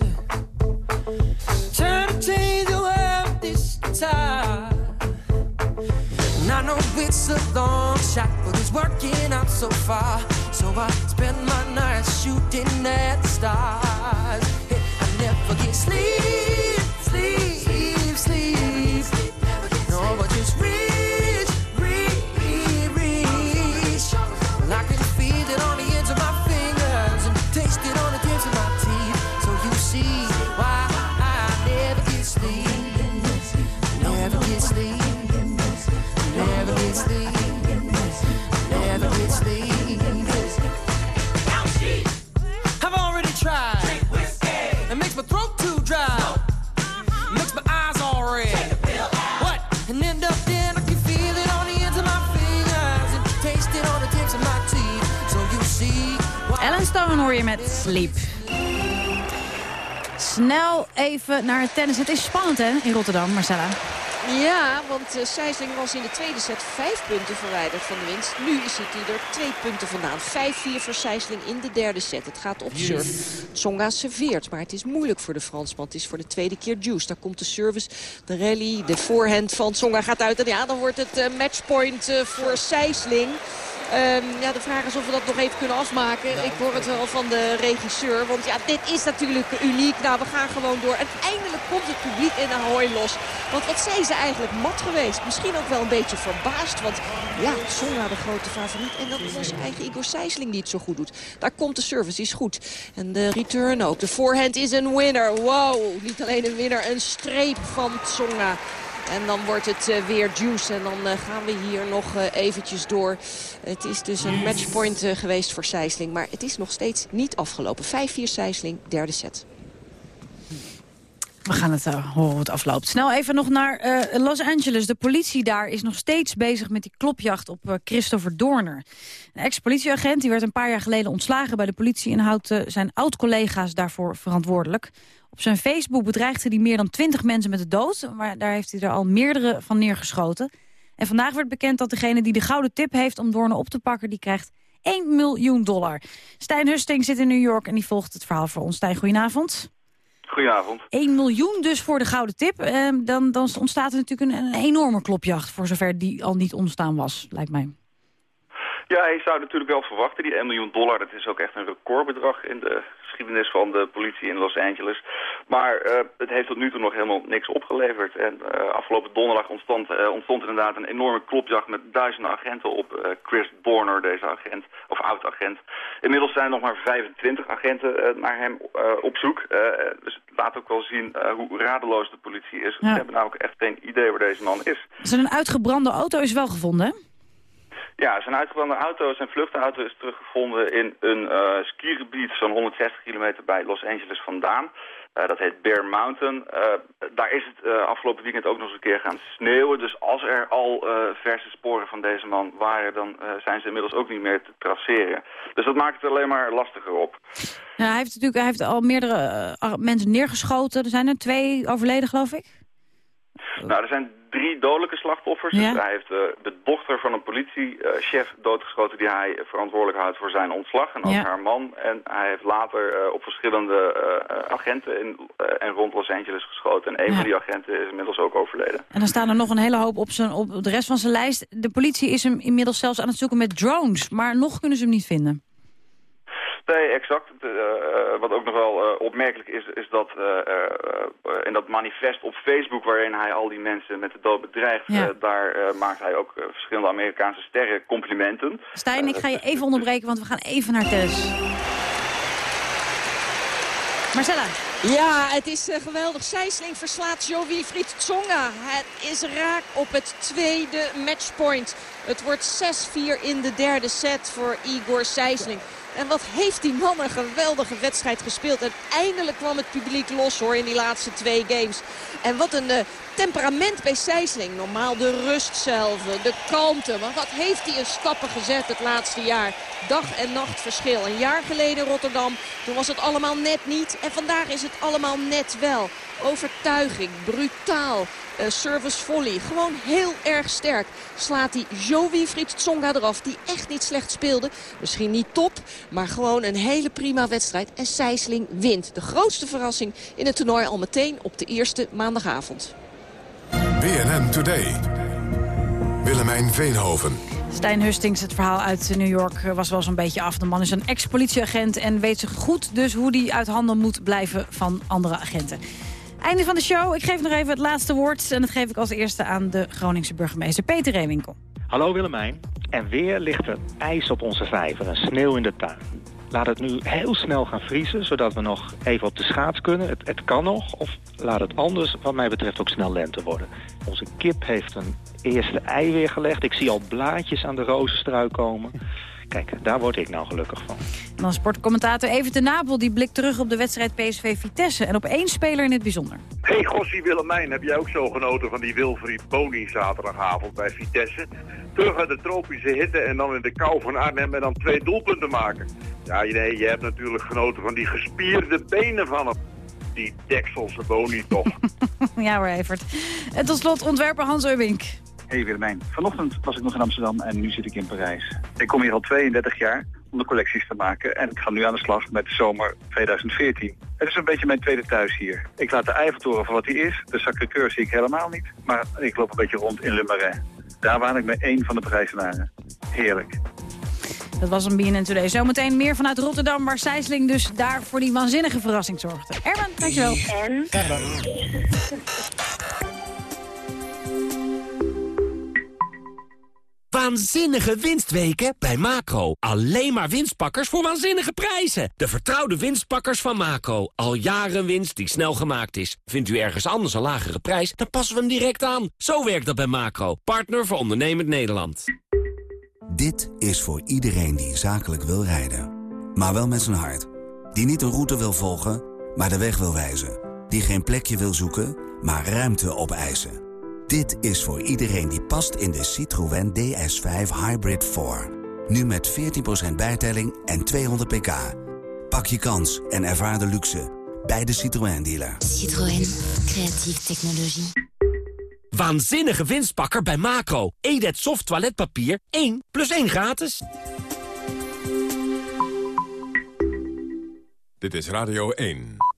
It's a long shot, but it's working out so far. So I spend my nights shooting at the stars. I never get sleep, Hoor je met Sleep. Snel even naar het tennis. Het is spannend hè, in Rotterdam, Marcella. Ja, want uh, Sijsling was in de tweede set vijf punten verwijderd van de winst. Nu is hij er twee punten vandaan. 5-4 voor Sijsling in de derde set. Het gaat op surf. Tsonga serveert, maar het is moeilijk voor de Fransman. Het is voor de tweede keer juice. Daar komt de service, de rally, de voorhand van Tsonga gaat uit. En ja, dan wordt het uh, matchpoint uh, voor Sijsling. Um, ja, de vraag is of we dat nog even kunnen afmaken. Ik hoor het wel van de regisseur. Want ja, dit is natuurlijk uniek. Nou, we gaan gewoon door. En eindelijk komt het publiek in Ahoy los. Want wat zijn ze eigenlijk mat geweest? Misschien ook wel een beetje verbaasd. Want ja, Songa de grote favoriet. En dat is onze eigen Igor Sijsling die het zo goed doet. Daar komt de service, die is goed. En de return ook. De voorhand is een winner. Wow, niet alleen een winner, een streep van Tsonga. En dan wordt het uh, weer juice. En dan uh, gaan we hier nog uh, eventjes door. Het is dus een matchpoint geweest voor Sijsling. Maar het is nog steeds niet afgelopen. 5-4 Sijsling, derde set. We gaan het uh, horen hoe het afloopt. Snel even nog naar Los Angeles. De politie daar is nog steeds bezig met die klopjacht op Christopher Dorner. Een ex-politieagent die werd een paar jaar geleden ontslagen bij de politie... en houdt zijn oud-collega's daarvoor verantwoordelijk. Op zijn Facebook bedreigde hij meer dan twintig mensen met de dood... maar daar heeft hij er al meerdere van neergeschoten. En vandaag werd bekend dat degene die de gouden tip heeft om Dorner op te pakken... die krijgt 1 miljoen dollar. Stijn Husting zit in New York en die volgt het verhaal voor ons. Stijn, goedenavond. Goedenavond. 1 miljoen dus voor de gouden tip. Eh, dan, dan ontstaat er natuurlijk een, een, enorme klopjacht... voor zover die al niet ontstaan was, lijkt mij. Ja, je zou natuurlijk wel verwachten. Die 1 miljoen dollar, dat is ook echt een recordbedrag in de geschiedenis van de politie in Los Angeles. Maar uh, het heeft tot nu toe nog helemaal niks opgeleverd. En uh, afgelopen donderdag ontstond, uh, ontstond inderdaad een enorme klopjacht met duizenden agenten op Chris Borner, deze agent, of oud-agent. Inmiddels zijn er nog maar 25 agenten naar hem op zoek. dus het laat ook wel zien hoe radeloos de politie is. Ja. We hebben nou ook echt geen idee waar deze man is. Zijn uitgebrande auto is wel gevonden, hè? Ja, zijn uitgebrande auto, zijn vluchtauto is teruggevonden in een uh, skigebied zo'n 160 kilometer bij Los Angeles vandaan. Uh, dat heet Bear Mountain. Uh, daar is het afgelopen weekend ook nog eens een keer gaan sneeuwen. Dus als er al verse sporen van deze man waren, dan zijn ze inmiddels ook niet meer te traceren. Dus dat maakt het alleen maar lastiger op. Ja, hij heeft natuurlijk hij heeft al meerdere mensen neergeschoten. Er zijn er twee overleden, geloof ik. Nou, er zijn drie dodelijke slachtoffers. Ja. Hij heeft uh, de dochter van een politiechef doodgeschoten die hij verantwoordelijk houdt voor zijn ontslag. En ook ja. haar man. En hij heeft later uh, op verschillende agenten in en rond Los Angeles geschoten. En een ja. van die agenten is inmiddels ook overleden. En dan staan er nog een hele hoop op, zijn, op de rest van zijn lijst. De politie is hem inmiddels zelfs aan het zoeken met drones. Maar nog kunnen ze hem niet vinden. Nee, exact. Uh, wat ook nog wel uh, opmerkelijk is, is dat uh, in dat manifest op Facebook... waarin hij al die mensen met de dood bedreigt... Ja. daar maakt hij ook verschillende Amerikaanse sterren complimenten. Stijn, ik ga je even onderbreken, want we gaan even naar tennis. Marcella. Ja, het is uh, geweldig. Sijsling verslaat Jo Wilfried Tsonga. Het is raak op het tweede matchpoint. Het wordt 6-4 in de derde set voor Igor Sijsling. En wat heeft die man een geweldige wedstrijd gespeeld. En eindelijk kwam het publiek los hoor in die laatste twee games. En wat een uh, temperament bij Sijsling. Normaal de rust zelf, de kalmte. Maar wat heeft hij een stappen gezet het laatste jaar. Dag en nacht verschil. Een jaar geleden Rotterdam, toen was het allemaal net niet. En vandaag is het allemaal net wel. Overtuiging, brutaal, uh, service volley. Gewoon heel erg sterk. Slaat hij Jo Wilfried Tsonga eraf, die echt niet slecht speelde. Misschien niet top, maar gewoon een hele prima wedstrijd. En Sijsling wint. De grootste verrassing in het toernooi al meteen op de eerste maandagavond. BNN Today. Willemijn Veenhoven. Stijn Hustings, het verhaal uit New York was wel zo'n beetje af. De man is een ex-politieagent en weet zich goed dus hoe hij uit handen moet blijven van andere agenten. Einde van de show. Ik geef nog even het laatste woord. En dat geef ik als eerste aan de Groningse burgemeester Peter Reewinkel. Hallo Willemijn. En weer ligt er ijs op onze vijver en sneeuw in de tuin. Laat het nu heel snel gaan vriezen, zodat we nog even op de schaats kunnen. Het, het kan nog, of laat het anders wat mij betreft ook snel lente worden. Onze kip heeft een eerste ei weer gelegd. Ik zie al blaadjes aan de rozenstruik komen. Kijk, daar word ik nou gelukkig van. En dan sportcommentator Evert de Napel die blikt terug op de wedstrijd PSV Vitesse. En op één speler in het bijzonder. Hey Gossie Willemijn, heb jij ook zo genoten van die Wilfried Boni zaterdagavond bij Vitesse? Terug uit de tropische hitte en dan in de kou van Arnhem en dan twee doelpunten maken. Ja, nee, je hebt natuurlijk genoten van die gespierde benen van hem. die dekselse boni toch. ja hoor, Evert. En tot slot ontwerper Hans Ubbink. Hey Willemijn, vanochtend was ik nog in Amsterdam en nu zit ik in Parijs. Ik kom hier al 32 jaar om de collecties te maken en ik ga nu aan de slag met de zomer 2014. Het is een beetje mijn tweede thuis hier. Ik laat de Eiffeltoren voor wat die is, de Sacré-Cœur zie ik helemaal niet, maar ik loop een beetje rond in Le Marais. Daar waan ik met één van de Parijzenaren. Heerlijk. Dat was een BNN Today. Zometeen meer vanuit Rotterdam, waar Sijsling dus daar voor die waanzinnige verrassing zorgde. Erwin, dankjewel. En? Waanzinnige winstweken bij Macro. Alleen maar winstpakkers voor waanzinnige prijzen. De vertrouwde winstpakkers van Macro. Al jaren winst die snel gemaakt is. Vindt u ergens anders een lagere prijs, dan passen we hem direct aan. Zo werkt dat bij Macro. Partner voor ondernemend Nederland. Dit is voor iedereen die zakelijk wil rijden. Maar wel met zijn hart. Die niet een route wil volgen, maar de weg wil wijzen. Die geen plekje wil zoeken, maar ruimte opeisen. Dit is voor iedereen die past in de Citroën DS5 Hybrid 4. Nu met 14% bijtelling en 200 pk. Pak je kans en ervaar de luxe bij de Citroën dealer. Citroën, creatieve technologie. Waanzinnige winstpakker bij Macro. Edet soft toiletpapier 1 plus 1 gratis. Dit is Radio 1.